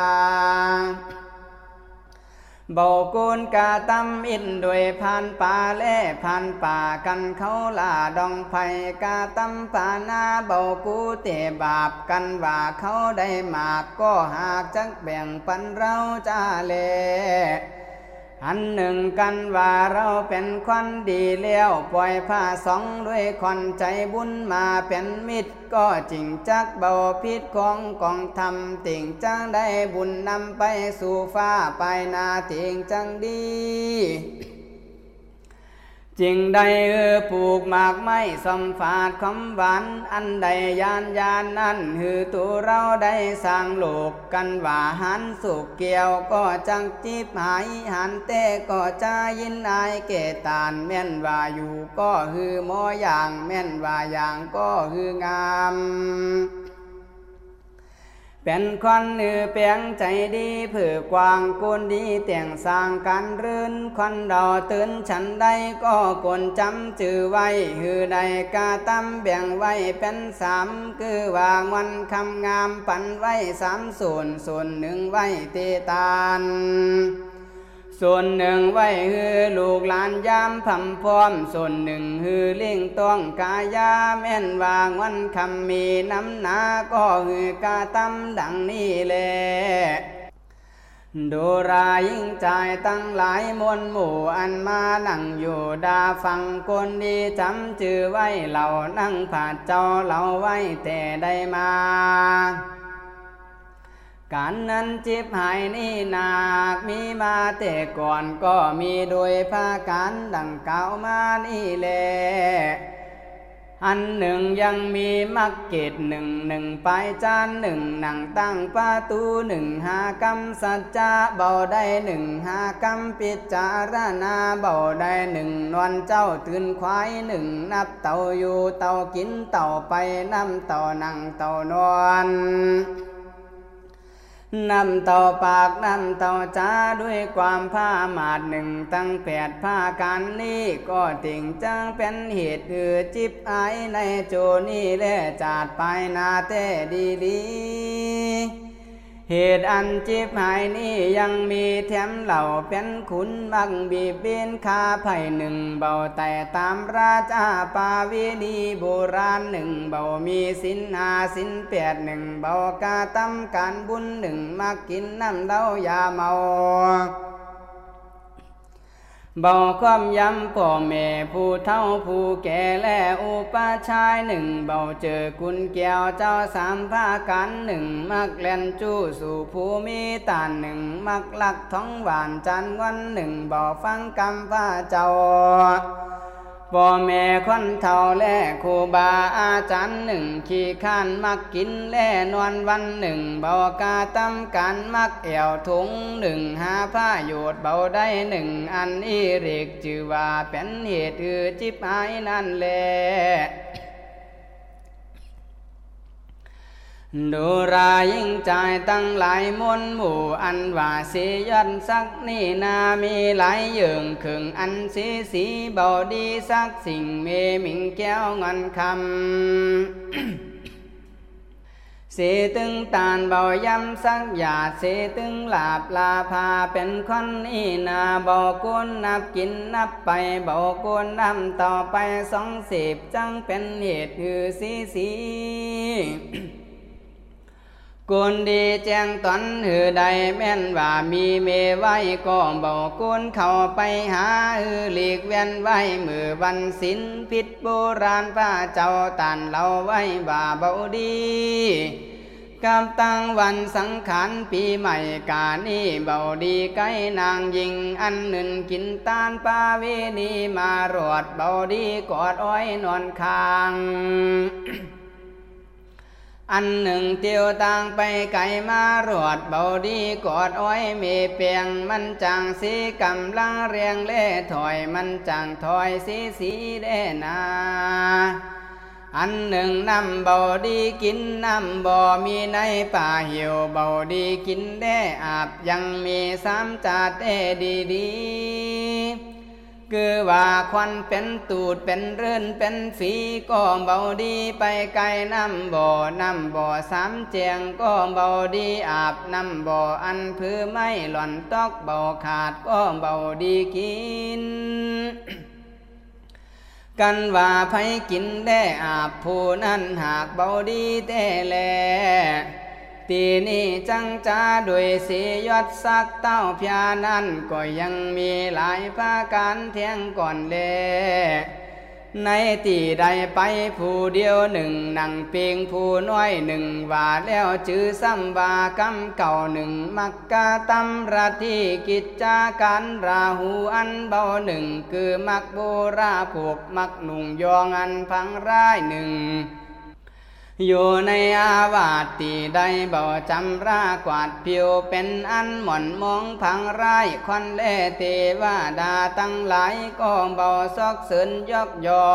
เบากูนกาตำอินด้วยพันป่าเล่พันป่ากันเขาลาดองไผกาตำป่านาเบากูเตบาปกันว่าเขาได้มากก็หากจักแบ่งปันเราจ้าเล อันหนึ่งกันว่าเราเป็นคนดีเลี้ยวปล่อยผ้าสองด้วยคนใจบุญมาเป็นมิตร ก็จริงจักเบาพิษของกองทำติ่งจังได้บุญนำไปสู่ฟ้าไปนาติ่งจังดี จริงใดเออผูกหมากไม่สมฝาดคำหวานอันใดยานยานนั่นหือตัวเราได้สร้างโลกกันว่าหันสุกเกี่ยวก็จังจีบหายหันเต้ก็จะยินนายเกตานแม่นว่าอยู่ก็คือมออย่างแม่นว่าอย่างก็คืองาม เป็นคนหนือเปียงใจดีเผือกวางกุนดีแต่งสร้างการรื่นควันดอตื่นฉันใดก็กนจำจือไว้หือใดกาตั้มแบ่งไว้เป็นสามคือวางวันคำงามปันไว้สามส่วนส่วนหนึ่งไว้เตตาน ส่วนหนึ่งไว้ฮือลูกหลานยามพำพร้อม ส่วนหนึ่งฮือเลี้ยงต้องกายาแม่นวางวันคำมีน้ำหนาก็ฮือกาตำดังนี้แลดูรายิ่งใจตั้งหลายมวลหมู่อันมานั่งอยู่ดาฟังคนดีจำจื่อไว้เหล่านั่งผาดเจ้าเหล่าไว้แต่ได้มา การนั้นจิบหายนี่นาคมีมาแต่ก่อนก็มีโดยภาการดังเก่ามานี่แลอันหนึ่งยังมีมักเกตหนึ่งหนึ่งไปจานหนึ่งหนังตั้งประตูหนึ่งหากรรมสัจจะเบาได้หนึ่งหากรรมปิจารณาเบาได้หนึ่งนวลเจ้าตื่นควายหนึ่งนับเต่าอยู่เต่ากินเต่าไปน้ำเต่านั่งเต่านอน นำต่อปากนำต่อจ้าด้วยความผ้าหมาดหนึ่งตั้งแปดผ้ากันนี้ก็ติ่งจังเป็นเหตุคือจิบไอในโจนี่และจาดไปนาเต้ดีดี เหตุอันจิบหายนี้ยังมีแถมเหล่าเป็นขุนบังบีบินคาไผ่หนึ่งเบาแต่ตามราชาปาวินีโบราณหนึ่งเบามีสินหาสินแปดหนึ่งเบากาตำการบุญหนึ่งมากินน้ำเล้ายาเมา บาความย้ำพ่อแม่ผู้เท่าผู้แก่และอุปชายหนึ่งเบาเจอคุณแก้วเจ้าสามภากันหนึ่งมักเล่นจู้สู่ผู้มีตานหนึ่งมักลักท้องหวานจันวันหนึ่งเบาฟังกำพระเจ้า พ่อแม่คนเท่าแล่ครูบาอาจารย์หนึ่ง ขี้ข้านมักกินแล่นอนวันหนึ่ง เบากาตำกันมักแอวถุงหนึ่งหาผ้าโยดเบาได้หนึ่ง อันอีเรกจือว่าเป็นเหตุคือจิบหายนั่นแหละ ดูรายิ่งใจตั้งหลายมนหมู่อันว่าสียันสักนี่นามีหลายเยื่งขึงอันสีสีเบาดีสักสิ่งเมมิงแก้วเงินคำสีตึงตานเบาย้ำสักหยาดสีตึงหลาบลาพาเป็นคนอีนาเบากุนนับกินนับไปเบากุนนำต่อไปสองสิบจังเป็นเหตุคือสีสี กุนดีแจ้งตอนหือใดแม่นว่ามีเมไว้ก็เบากุนเข้าไปหาหือหลีกเว้นไว้มือวันศิลพิษโบราณพระเจ้าตันเราไว้ว่าเบาดีกำตั้งวันสังขารปีใหม่กานี้เบาดีไกนางยิงอันหนึ่งกินตานปาเวนีมารวดเบาดีกอดอ้อยนอนคาง อันหนึ่งเตียวต่างไปไก่มารวดเบาดีกอดอ้อยเมเปียงมันจังสีกำลังเรียงเล่ถอยมันจังถอยสีสีเดนาอันหนึ่งน้ำเบาดีกินน้ำบ่มีในป่าเหี่ยวเบาดีกินได้อาบยังมีสามจาเตดีดี คือว่าควันเป็นตูดเป็นเรื่นเป็นฝีก็เบาดีไปไกลน้ำบ่อน้ำบ่อสามเจียงก็เบาดีอาบน้ำบ่ออันพื้ไม่หล่อนตอกเบาขาดก็เบาดีกินกันว่าไผกินได้อาบผู้นั้นหากเบาดีแต่แล ตีนี้จังจ้าด้วยสียศสักเต้าพยานั้น ก็ยังมีหลายภาการเทียงก่อนเลในตีใดไปผู้เดียวหนึ่งนั่งเพียงผู้น้อยหนึ่งว่าแล้วจื้อซ้ำว่ากำเก่าหนึ่งมักกะตำราที่กิจจาการราหูอันเบาหนึ่ง คือมักโบราผูกมักหนุ่งยองอันพังร้ายหนึ่ง อยู่ในอาวาสตีใดบ่จำรากวาดผิวเป็นอันหม่อนมองพังร้ายควันเล่เทวาดาตั้งหลายก็เบาซอกสินยกยอ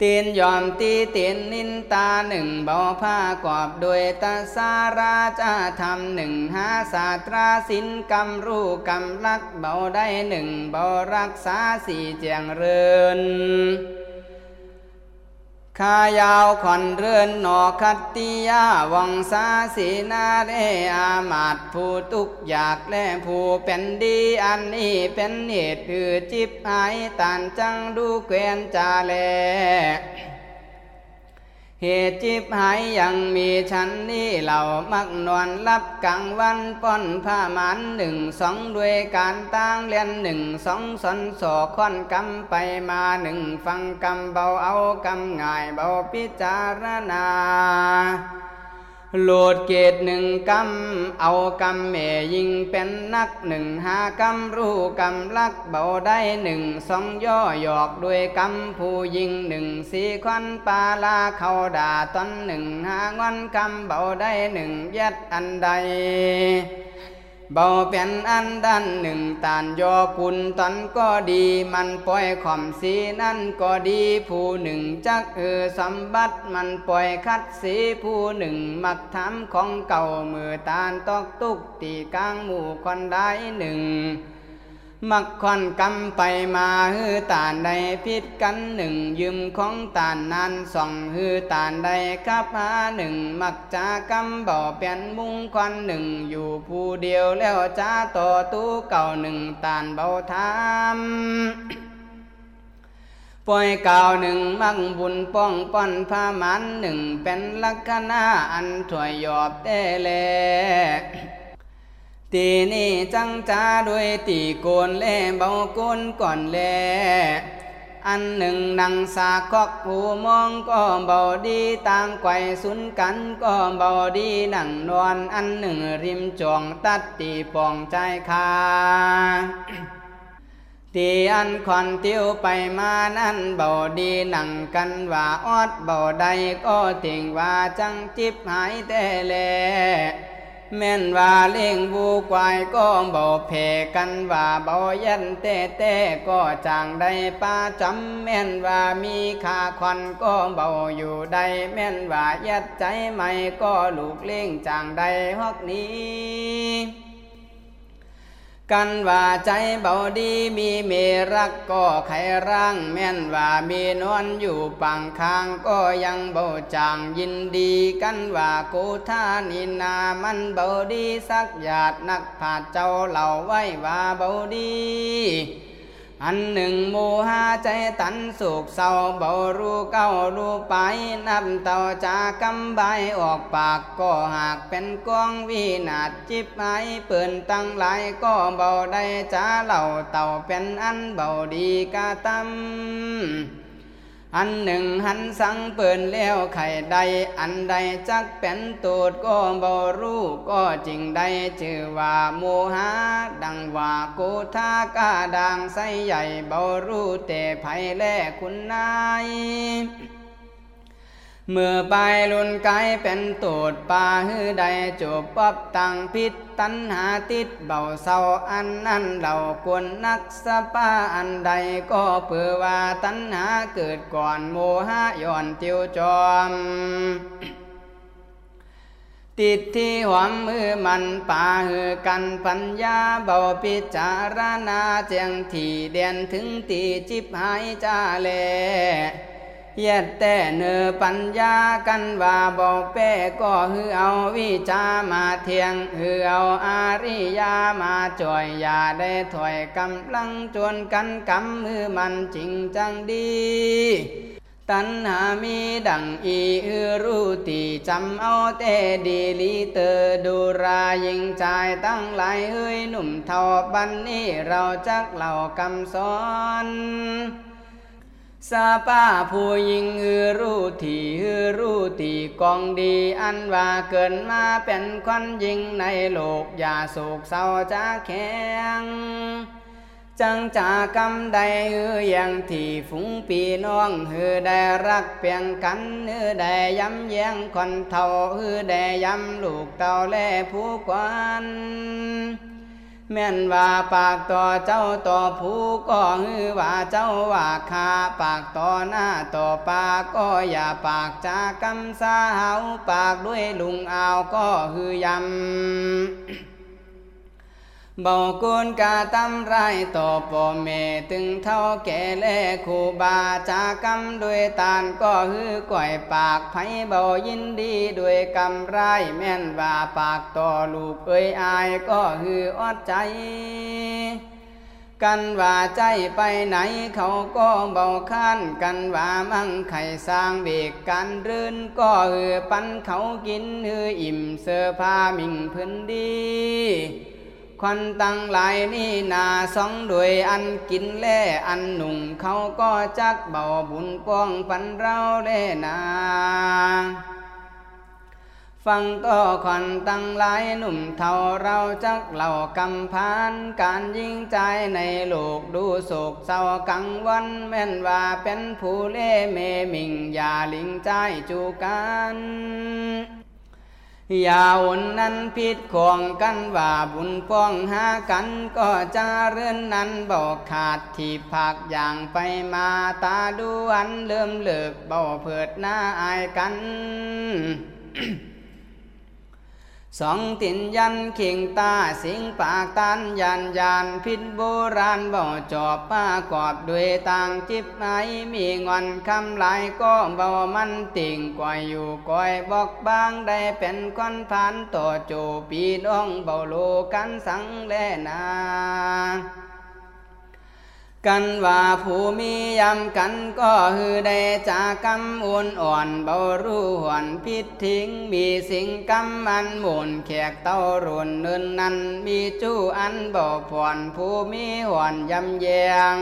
ตีนยอมตีตีนนินตาหนึ่งเบาผ้ากอบโดยตาสาราจาธรรมหนึ่งหาศาสตราสินกำรู้กำลักเบาได้หนึ่งเบารักษาสี่เจียงเรือน ขายาวขอนเรือนนอคัตติยาวังสาสีนาเรอามาตผู้ตุกอยากและผู้เป็นดีอันนี้เป็นเหตุคือจิบหายตานจังดูเกวนจาแล เหตุจิบหายยังมีฉันนี้เหล่ามักนอนรับกลางวันป้อนผ้ามันหนึ่งสองด้วยการตั้งเลียนหนึ่งสองสนสอค่อนกำไปมาหนึ่งฟังกำเบาเอากำง่ายเบาพิจารณา โหลดเกตหนึ่งกำเอากำแม่ยิงเป็นนักหนึ่งหากำรู้กำลักเบาได้หนึ่งสองย่อหยอกด้วยกำผู้ยิงหนึ่งสี่ควันปาลาเขาด่าตอนหนึ่งหางอนกำเบาได้หนึ่งยัดอันใด เบาเป็นอันดันหนึ่งตานยอคุณตอนก็ดี มันปล่อยข่อมสีนั่นก็ดีผู้หนึ่งจักเออสมบัติมันปล่อยคัดสีผู้หนึ่งมักทำของเก่ามือตานตอกตุกตีกลางหมู่คนได้หนึ่ง มักควันกำไปมาฮือตานใดพิษกันหนึ่ง ยืมของตานนั้นส่องฮือตานใดครับหาหนึ่ง มักจากำบ่อเปลี่ยนมุงควันหนึ่ง อยู่ผู้เดียวแล้วจ้าต่อตู้เก่าหนึ่งตานเบาทามป่อยกาวหนึ่งมั่งบุญป้องป้อนผ้ามันหนึ่งเป็นลักษณะอันถวยหยอบเตเล ตีนี่จังจ้าด้วยตีโกนเล่เบาโกนก่อนแล อันหนึ่งนังสาคอกหูมองก็เบาดีต่างไกวสุนกันก็เบาดีนั่งนอนอันหนึ่งริมจองตัดตีปองใจคาตีอันคอนเตียวไปมานั่นเบาดีนั่งกันว่าออดเบาใดก็ติงว่าจังจิบหายแต่แล แม่นว่าเลี้ยงบูกวายก็เบาเพกันว่าเบายันเต้เต้ก็จางได้ป้าจำแม่นว่ามีขาควันก็เบาอยู่ใดแม่นว่ายัดใจไม่ก็ลูกเลี้ยงจางใดฮอกนี้ กันว่าใจเบาดีมีเมรักก็ไขร่างแม่นว่ามีนวลอยู่ปังคางก็ยังเบาจางยินดีกันว่ากูท่านินามันเบาดีสักหยาดนักผาดเจ้าเหล่าไว้ว่าเบาดี อันหนึ่งโมหาใจตันสุกเศร้าเบารู้เก้ารู้ไปนับเต่าจากำใบออกปากก็หากเป็นกวงวินาศจิบหายเปื่นตั้งหลายก็เบาได้จ้าเหล่าเต่าเป็นอันเบาดีกะตั้ม อันหนึ่งหันสังเปิ่นแล้วไข่ใด อันใดจักเป็นตูดก็บ่รู้ก็จริงใดชื่อว่าโมหะดังว่าโกธากาดังไสใหญ่บ่รู้แต่ไผแลคุณนาย เมื่อไปลุนไกเป็นตูดป่าฮือใดจบปับตังพิษตันหาติดเบาเศร้าอันนั้นเราควรนักสปาอันใดก็เพื่อว่าตันหาเกิดก่อนโมหะย่อนติวจอม ติดที่หวมมือมันป่าหือกันปัญญาเบาปิจารณาเจียงที่เดียนถึงตีจิบหายจ้าเล เย็ดแต่เนือปัญญากันว่าบอกเป้ก็ฮือเอาวิจามาเทียงฮือเอาอาริยามาจ่อยอย่าได้ถอยกำลังจวนกันกำมือมันจริงจังดีตัณหามีดังอีอือรู้ตีจำเอาเตดีลีเตอดูรายิงใจตั้งหลายเฮ้ยหนุ่มเท่าบันนี้เราจักเหล่ากำสอน สาป้าผู้ยิงฮือรู้ที่ฮือรู้ที่กองดีอันว่าเกินมาเป็นควันยิงในโลก อย่าโศกเศร้าจะแข็งจังจากำใดฮืออย่างที่ฝูงปีน้องฮือได้รักเพียงกันฮือได้ย้ำแย้งคนเท่าฮือได้ย้ำลูกเต่าแลผู้กวน แม่นว่าปากต่อเจ้าต่อผู้ก็ฮือว่าเจ้าว่าคาปากต่อหน้าต่อปากก็อย่าปากจากำสาหาปากด้วยลุงอาวก็ฮือยำ เบากุนกาตำไรต่อปอเมตึงเท่าแก่แลคูบาจากำด้วยตานก็ฮือก่อยปากไผเบายินดีด้วยกำไรแม่นว่าปากต่อลูกเอ้ยอายก็ฮืออดใจกันว่าใจไปไหนเขาก็เบาข้านกันว่ามั่งไข่สร้างเบกกันรื่นก็เอือปันเขากินเอืออิ่มเสื้อผ้ามิ่งพื้นดี ควันตั้งหลายนี่นาสองด้วยอันกินแล่อันหนุ่งเขาก็จักเบาบุญป้องปันเราเล่นาฟังก็ควันตั้งหลายหนุ่มเท่าเราจักเหล่ากำพานการยิ่งใจในโลกดูโศกเศร้ากังวันแม่นว่าเป็นผู้เล่เมมิงอย่าลิงใจจูกัน อย่าอุนนั้นพิดของกันว่าบุญป้องหากัน ก็จะเรื่อนนั้นบอกขาดที่ผักอย่างไปมาตาดูอันเลื่อมเลือกเบาเผิดหน้าอายกัน สองตินยันเข่งตาสิงปากตันยันยานพิษโบราณบ่จอบป้ากอบด้วยต่างจิบไหนมีงอนคำหลายก็เบามันติ่งก่อยอยู่ก่อยบอกบางได้เป็นควันผ่านต่อโจปีน้องเบาโลกันสังแลนา กันว่าผู้มียำกันก็ฮือได้จากกำอุ่นอ่อนเบารู้หวนพิษทิ้ง มีสิ่งกำมันหมุนแขกเต้ารุนเนินนั้น มีจู้อันบ่ผ่อนผู้มีหวนยำแยง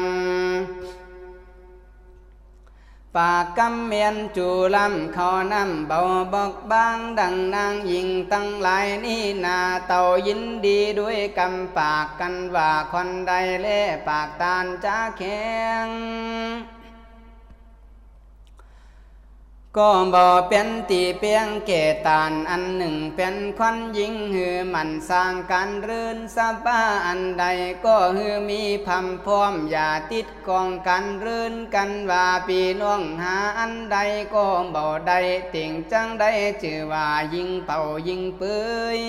ปากกำเมียนจูลำเขาน้ำเบาบอกบางดังนางยิงตั้งหลายนี่นาเต่ายินดีด้วยกำปากกันว่าคนใดเล่ปากตานจ้าแข็ง ก็บ่เป็นตีเปียงเกตานอันหนึ่งเป็นควันยิงหือมันสร้างการรื่นสบาอันใดก็หือมีพำพร้อมอย่าติดกองกันรื่นกันว่าปีน้องหาอันใดก็บ่ได้ติ่งจังได้จือว่ายิงเป่ายิงปืย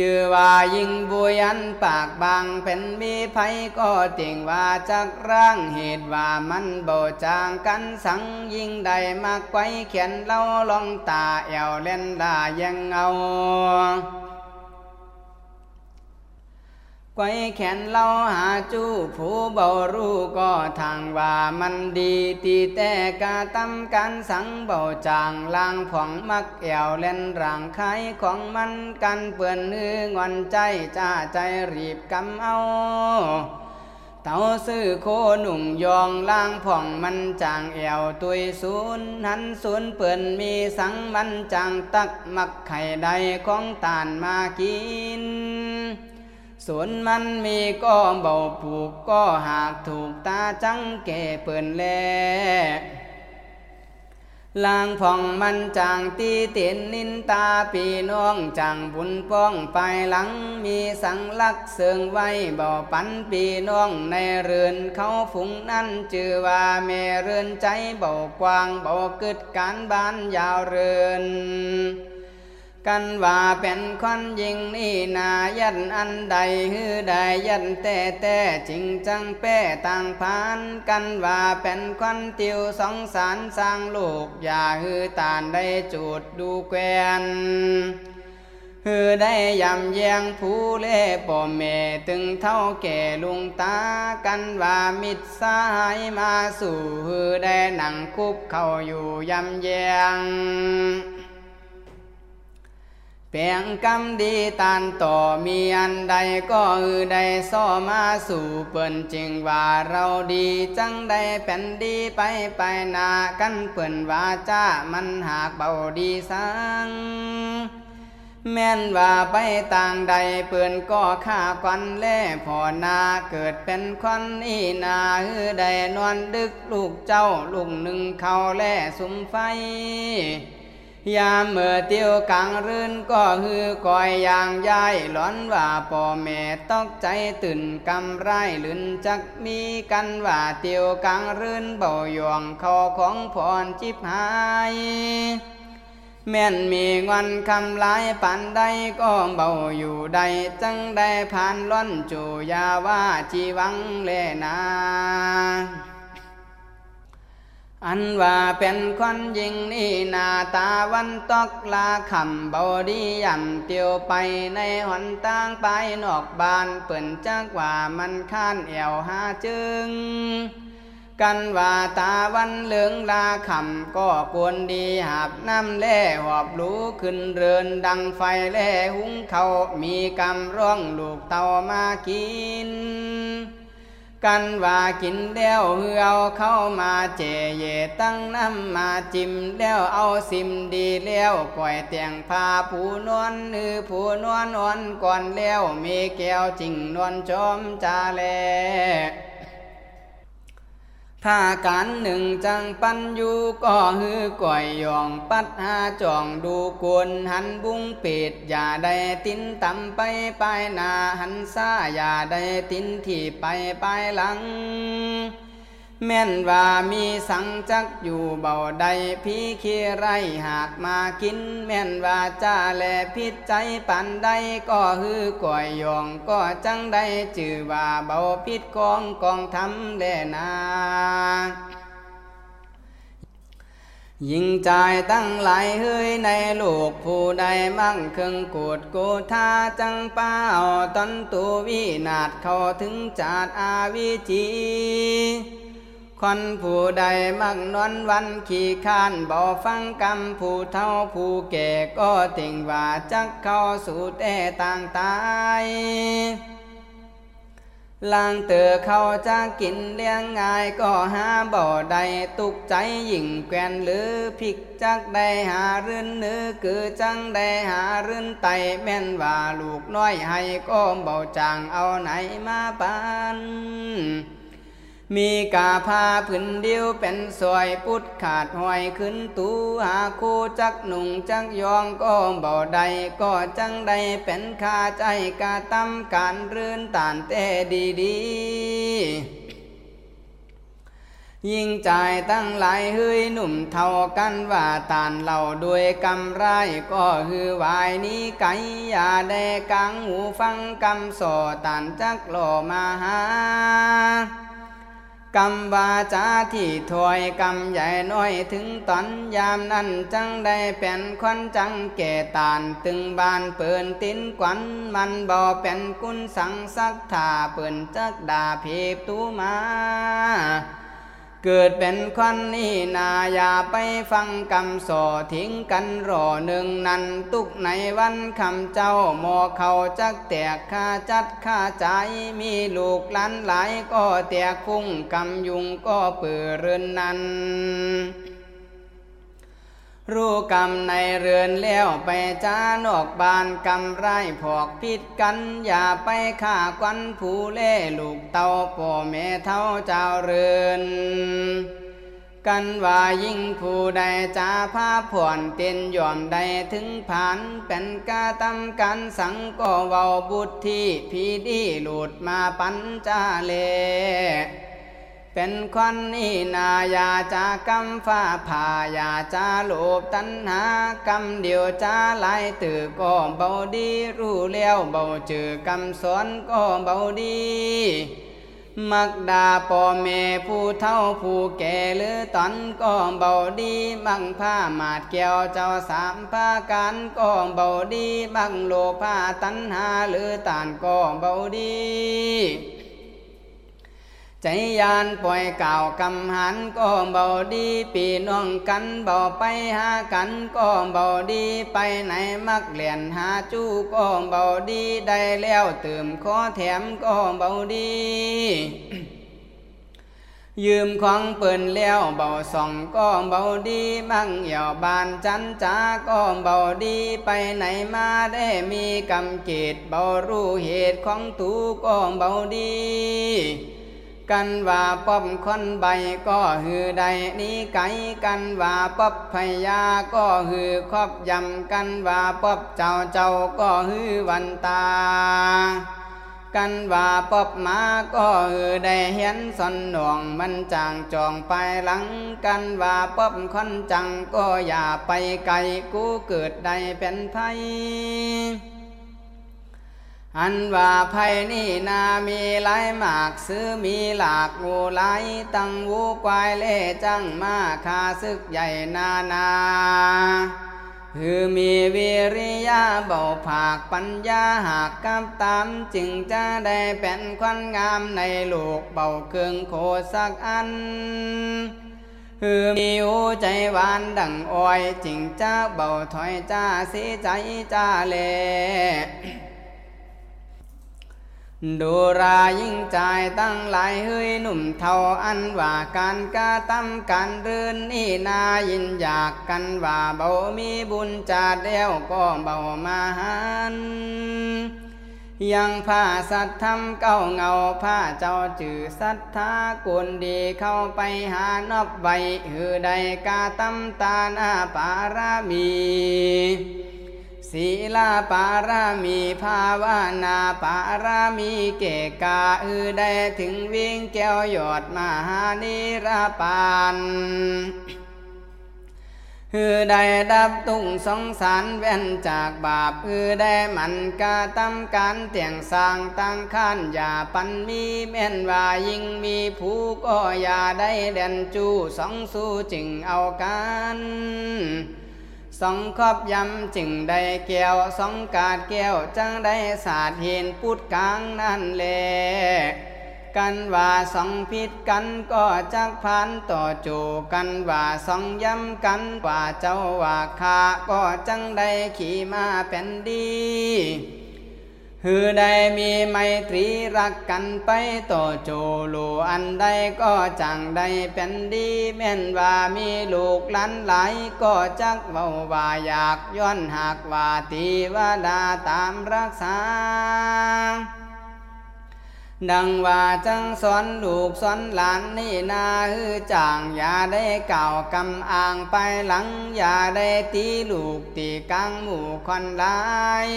จือว่ายิงบุยันปากบางเป็นมีไผก็ติ่งว่าจักร่างเหตุว่ามันโบจางกันสังยิงใดมากไว้เขียนเล่าลองตาเอวเล่นดายังเอา ไว้แขนเล่าหาจู้ผู้เบารู้ก็ทางว่ามันดีตีแต่กาตำการสังเบาจางลางผ่องมักเอวเล่นร่างคายของมันกันเปื่อนเนื้องอนใจจ้าใจรีบกำเอาเต่าซื้อโคหนุ่งยองล่างผ่องมันจางเอวตุยศูนย์หันศูนย์เปื่อนมีสังมันจางตักมักไข่ใดของตานมากิน ส่วนมันมีก็เบาผูกก็หากถูกตาจังเก่เปิ่นแลลางผ่องมันจางตีเตียนนินตาปีน้องจางบุญป้องไปหลังมีสังลักเสืองไว้บ่ปันปีน้องในเรือนเขาฝุงนั้นจือว่าเมเรือนใจบ่กว้างบ่กึดการบ้านยาวเรือน กันว่าเป็นคนยิงนี่นายันอันใดฮือใดยันแต่แต่จริงจังแป้ต่างพานกันว่าเป็นคนติวสองสารสร้างลูกอย่าฮือตานได้จุดดูแกนฮือได้ยำเยียงผู้เล่ป่อเมตึงเท่าแก่ลุงตากันว่ามิตรสายมาสู่ฮือได้หนังคุบเข้าอยู่ยำเยียง เปียงกำดีตานต่อมีอันใดก็อือใดซ้อมาสู่เปิ่นจริงว่าเราดีจังได้เป็นดีไปไปนากันเปิ่นว่าจ้ามันหากเบาดีสังแม่นว่าไปต่างใดเปื่นก็ฆ่าควันแล่พอนาเกิดเป็นควันอีนาอือใดนอนดึกลูกเจ้าลุงหนึ่งเขาแล่สุมไฟ ยามเมื่อเตียวกลางรื่นก็ฮือก่อยอย่างยายหลอนว่าพ่อแม่ตกใจตื่นกำไรลืนจักมีกันว่าเตียวกลางรื่นเบาหยองคอของพรจิบหายแม่นมีงอนคำลายปันใดก็เบาอยู่ใดจังได้ผ่านล้นจูยาว่าจีวังเลนา อันว่าเป็นคนยิงนี่นาตาวันตกลาคำเบาดีย่ำเตียวไปในหนตางไปนอกบ้านเปิ่นจักว่ามันข้านเอวหาจึง กันว่าตาวันเหลืองลาคำก็กวนดีหาบน้ำแล่หอบรู้ขึ้นเรือนดังไฟแล่หุงเขามีกำร่องลูกเต่ามากิน กันว่ากินแล้วเหือเอาเข้ามาเจเยตั้งน้ำมาจิ้มแล้วเอาสิมดีแล้วก่อยเตียงพาผู้นวลนือผู้นวลอ่อนก่อนแล้วมีแก้วจริงนวลชมจาแล ถ้าการหนึ่งจังปันอยู่ก็ฮือก่อยยองปัดหาจ่องดูกวนหันบุ้งเปิดอย่าได้ตินต่ำไปไปนาหันซาอย่าได้ตินที่ไปไปหลัง แม่นว่ามีสังจักอยู่เบาใดพี่คีไรหากมากิน แม่นว่าจ้าแลพิษใจปันใดก็ฮือก่อยยองก็จังได้จื่อว่าเบาพิษกองกองทำแลนายิ่งใจตั้งหลายเฮ้ยในโลกผู้ใดมั่งเครื่องกูดกูทาจังเป้าตอนตูวินาศเข้าถึงจาดอาวิจี คนผู้ใดมักนอนวันขี้คานบ่ฟังกรรมผู้เท่าผู้แก่ก็ติ่งว่าจักเข้าสู่แต่ต่างตายลางเตือเขาจะกินเลี้ยงง่ายก็หาบ่อใดตุกใจยิ่งแกนหรือพิกจักได้หารื่นเนื้อคือจังได้หารื่นไตแม่นว่าลูกน้อยให้ก็เบาจางเอาไหนมาปาน มีกาพาผืนเดียวเป็นสวยปุดขาดหอยขึ้นตูหาคู่จักหนุ่งจักยองก็บ่ใดก็จังใดเป็นคาใจกาตำการรื่นตานเตดีดียิ่งใจตั้งหลายเฮ้ยหนุ่มเท่ากันว่าตานเหล่าด้วยกำไรก็ฮือวายนี้ไก่ยาแดกังหูฟังกำโสตานจักโลมาหา กำวาจาที่ถอยกำใหญ่น้อยถึงตอนยามนั้นจังได้เป็นควันจังแก่ตานตึงบานเปินตินกวันมันบ่เป็นกุนสังสักถาเปินจักดาเพบตูมา เกิดเป็นควันนี่นาอย่าไปฟังกำสอทิ้งกันรอหนึ่งนันตุกในวันคำเจ้าหมอเขาจักแตกข้าจัดข้าใจมีลูกหลานหลายก็แตกคุ้งกำยุงก็เปื่อเรือนนั้น รู้กรรมในเรือนแล้วไปจ้านอกบานกำไรพอกพิษกัน อย่าไปฆ่าควันผู้เล่ลูกเต่าป่อแม่เท่าเจ้าเรือนกันว่ายิ่งผู้ใดจะพาผ่อนเตียนยอมใดถึงผ่านเป็นกาตำกันสังก็เว้าบุตรที่พีดีหลุดมาปัญจาเล เป็นควันนี่นายาจากำฟ้าผ่ายาจาโลบตันหากำเดียวจาหลายตือก็เบาดีรู้แล้วเบาจือกำสอนก็เบาดีมักดาป่อแม่ผู้เท่าผู้แก่หรือตอนก็เบาดีบังผ้ามาดแก้วเจ้าสามผ้าการก็เบาดีบังโลผ้าตันหาหรือตานก็เบาดี ใจยานปล่อยก่าวกำหันก็เบาดีปีน้องกันเบาไปหากันก็เบาดีไปไหนมักเหรียญหาจู้ก็เบาดีได้แล้วเตื่มขอแถมก็เบาดียืมของเปิ่นแล้วเบาส่องก็เบาดีมั่งเหย่าบานจันจ้าก็เบาดีไปไหนมาได้มีกำเกตเบารู้เหตุของตูก็เบาดี กันว่าป๊อบคนใบก็หือใดนี้ไก่กันว่าป๊อบพยาก็หือครอบยำกันว่าป๊อบเจ้าเจ้าก็หือวันตา กันว่าป๊อบมาก็หือได้เห็นสนหน่วงมันจางจองไปหลัง กันว่าป๊อบคนจังก็อย่าไปไกลกูเกิดได้เป็นไพ อันว่าภัยนี่นามีหลายหมากซื้อมีหลากงูหลายตั้งวูควายเล่จังมาคาศึกใหญ่นานาคือมีวิริยะเบาผากปัญญาหากกับตามจึงจะได้เป็นควันงามในโลกเบาเครื่องโคสักอันคือมีหูใจหวานดังอ้อยจึงจะเบาถอยจ้าสีใจจ้าเล ดูรายิ่งใจตั้งหลายเฮ้ยหนุ่มเท่าอันว่าการกาตำการเรือนนี่นายินอยากกันว่าเบามีบุญจาดเดียวก็เบามาหันยังผ้าสัตธรรมเก้าเงาผ้าเจ้าจือสัทธากุลดีเข้าไปหานอบไว้หือใดกาตำตานาปารามี ศีลาปารามีภาวนาปารามีเกกาอือได้ถึงวิ่งแก้วหยอดมหานิราปานคือได้ดับตุงสงสารเว้นจากบาปคือได้มันกาตำการเตียงสร้างตั้งข้นอย่าปันมีแม่นว่ายิ่งมีผู้ก็อย่าได้เด่นจูสองสู้จึงเอากัน สองครอบยำจึงได้แก้วสองกาดแก้วจังได้สาดเห็นพุดกลางนั่นแลกันว่าสองพิษกันก็จักพันต่อจูกันว่าสองย้ำกันว่าเจ้าว่าขาก็จังได้ขี่มาเป็นดี คือได้มีไมตรีรักกันไปต่อโจลูอันใดก็จังได้เป็นดีแม่นว่ามีลูกหลานหลายก็จักเบาว่าอยากย้อนหากว่าตีว่าดาตามรักษาดังว่าจังสอนลูกสอนหลานนี่นาฮือจางอย่าได้เก่ากำอ่างไปหลังอย่าได้ตีลูกตีกังหมู่คนลาย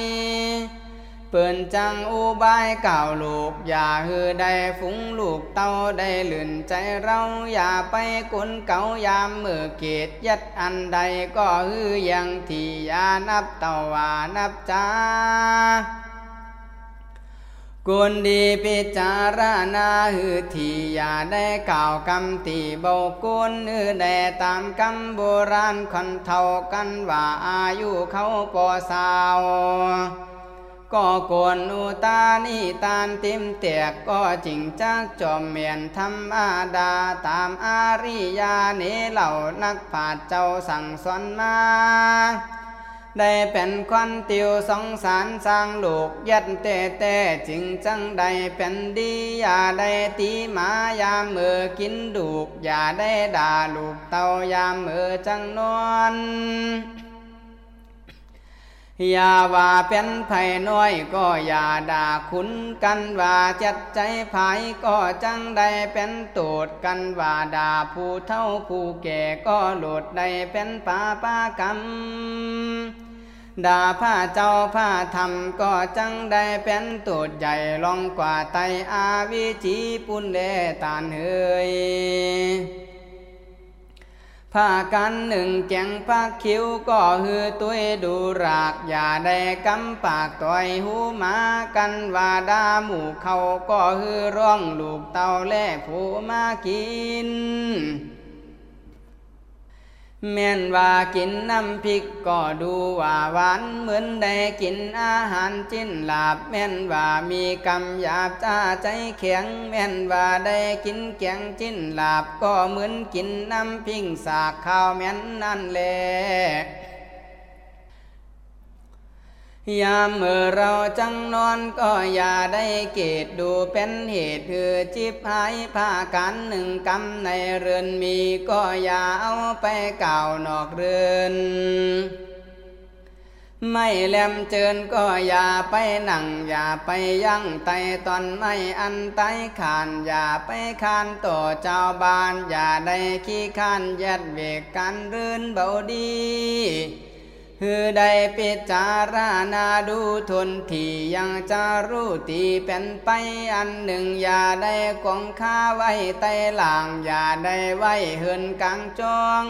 เปิ่นจังอุบายเก่าลูก อย่าฮือได้ฟุ้งลูกเต้าได้ลื่นใจเราอย่าไปกุนเก่ายามมือเกตยัดอันใดก็ฮือยังที่ยานับเต้าว่านับจ้ากุนดีพิจารณาหือที่อย่าได้กล่าวคำตีเบากุนหือได้ตามคำโบราณคนเท่ากันว่าอายุเขาปอสาว ก็กนอุตานิตานติมเตียกก็จริงจักจอมเมียนธรรมอาดาตามอาริยาเนเหล่านักผาเจ้าสั่งสอนมา ได้เป็นควันติวสองสารสร้างลูกยัดเตเตจริงจังใดเป็นดีอย่าได้ตีหมายามมือกินดูก อย่าได้ด่าลูกเตายามมือจังนอน อย่าว่าเป็นไผ่น้อยก็อย่าด่าคุณกันว่าจัดใจภายก็จังได้เป็นตูดกันว่าด่าผู้เท่าผู้แก่ก็หลุดได้เป็นป้าป้ากรรมด่าผ้าเจ้าผ้าธรรมก็จังได้เป็นตูดใหญ่ลองกว่าไตอาวิจีปุนเดตานเฮย ผ้ากันหนึ่งแจงผักคิ้วก็ฮือตุ้ยดูรากอย่าได้กำปากต่อยหูมากันว่าดาหมู่เขาก็ฮือร้องลูกเต่าแล่ผู้มากิน แม่นว่ากินน้ำพริกก็ดูว่าหวานเหมือนได้กินอาหารจิ้นลาบ แม่นว่ามีกำหยาบจ้าใจแข็ง แม่นว่าได้กินแกงจิ้นลาบ ก็เหมือนกินน้ำพิงสากข้าวแม่นนั่นแหละ ยามเมื่อเราจังนอนก็อย่าได้เกตดูเป็นเหตุคือจิบหายผ้ากันหนึ่งกำในเรือนมีก็อย่าเอาไปเก่านอกเรือนไม่แลมเจินก็อย่าไปนั่งอย่าไปยั่งไตตอนไม่อันไตขานอย่าไปคานต่อเจ้าบ้านอย่าได้ขี้คานยัดเวกกันรื่นเบาดี ฮือได้พิจารณาดูทนที่ยังจะรู้ตีเป็นไปอันหนึ่ง อย่าได้กองข้าไว้ใต้หลังอย่าได้ไว้เหินกลางจอง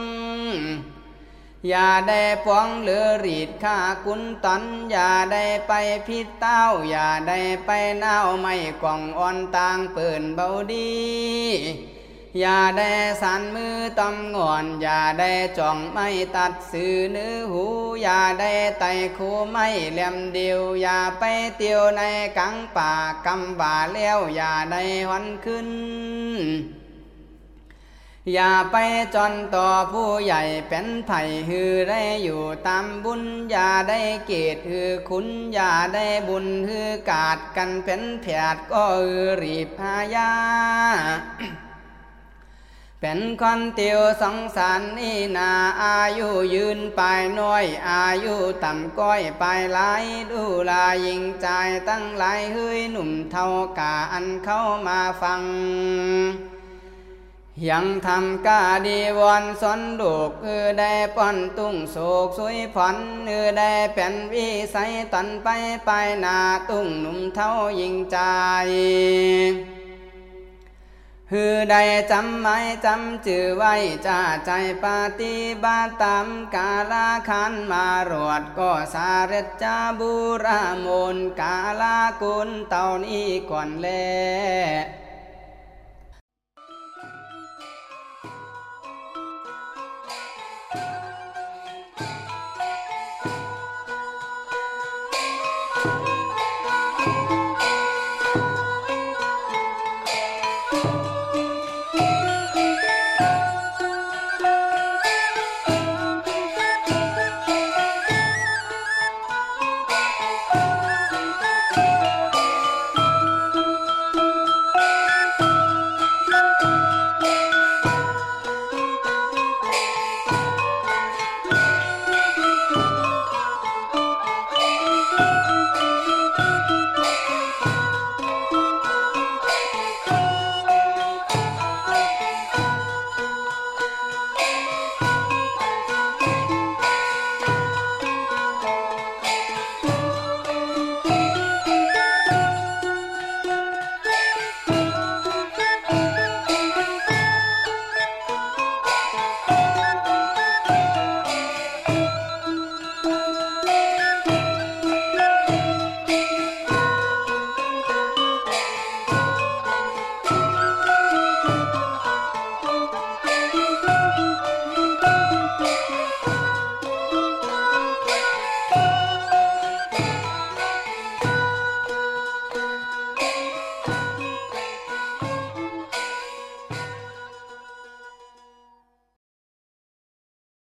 อย่าได้ปองหรือรีดข้ากุนตอนอย่าได้ไปพิษเต้า อย่าได้ไปเน่าไม่กล่องอ่อนต่างเปิ่นเบาดี อย่าได้สันมือตำงอน อย่าได้จ่องไม่ตัดสื่อนื้อหู อย่าได้ไตคูไม่เหลี่ยมเดียว อย่าไปเตียวในกังป่ากำบ่าเลี้ยวอย่าได้วันขึ้น อย่าไปจนต่อผู้ใหญ่เป็นไผ่ฮือได้อยู่ตามบุญ อย่าได้เกตฮือคุณ อย่าได้บุญฮือกาดกันเป็นแผดก็ฮือรีบพายา เป็นคนเตียวสงสารนี่นาอายุยืนไปน้อย อายุต่ำก้อยไปหลายดูลายิงใจตั้งหลายเฮ้ยหนุ่มเท่ากาอันเข้ามาฟัง ยังทำกาดีวอนสนดูกเออได้ป้อนตุ้งโศกสวยผ่อนเออได้เป็นวิสัยตันไปไปนาตุ้งหนุ่มเท่ายิงใจ หือใดจำไม่จำจื่อไว้จ้าใจปฏิบัติตามกาลาคันมารวดก็สาเรจาบุรามนกาลากุลเต่านี้ก่อนแล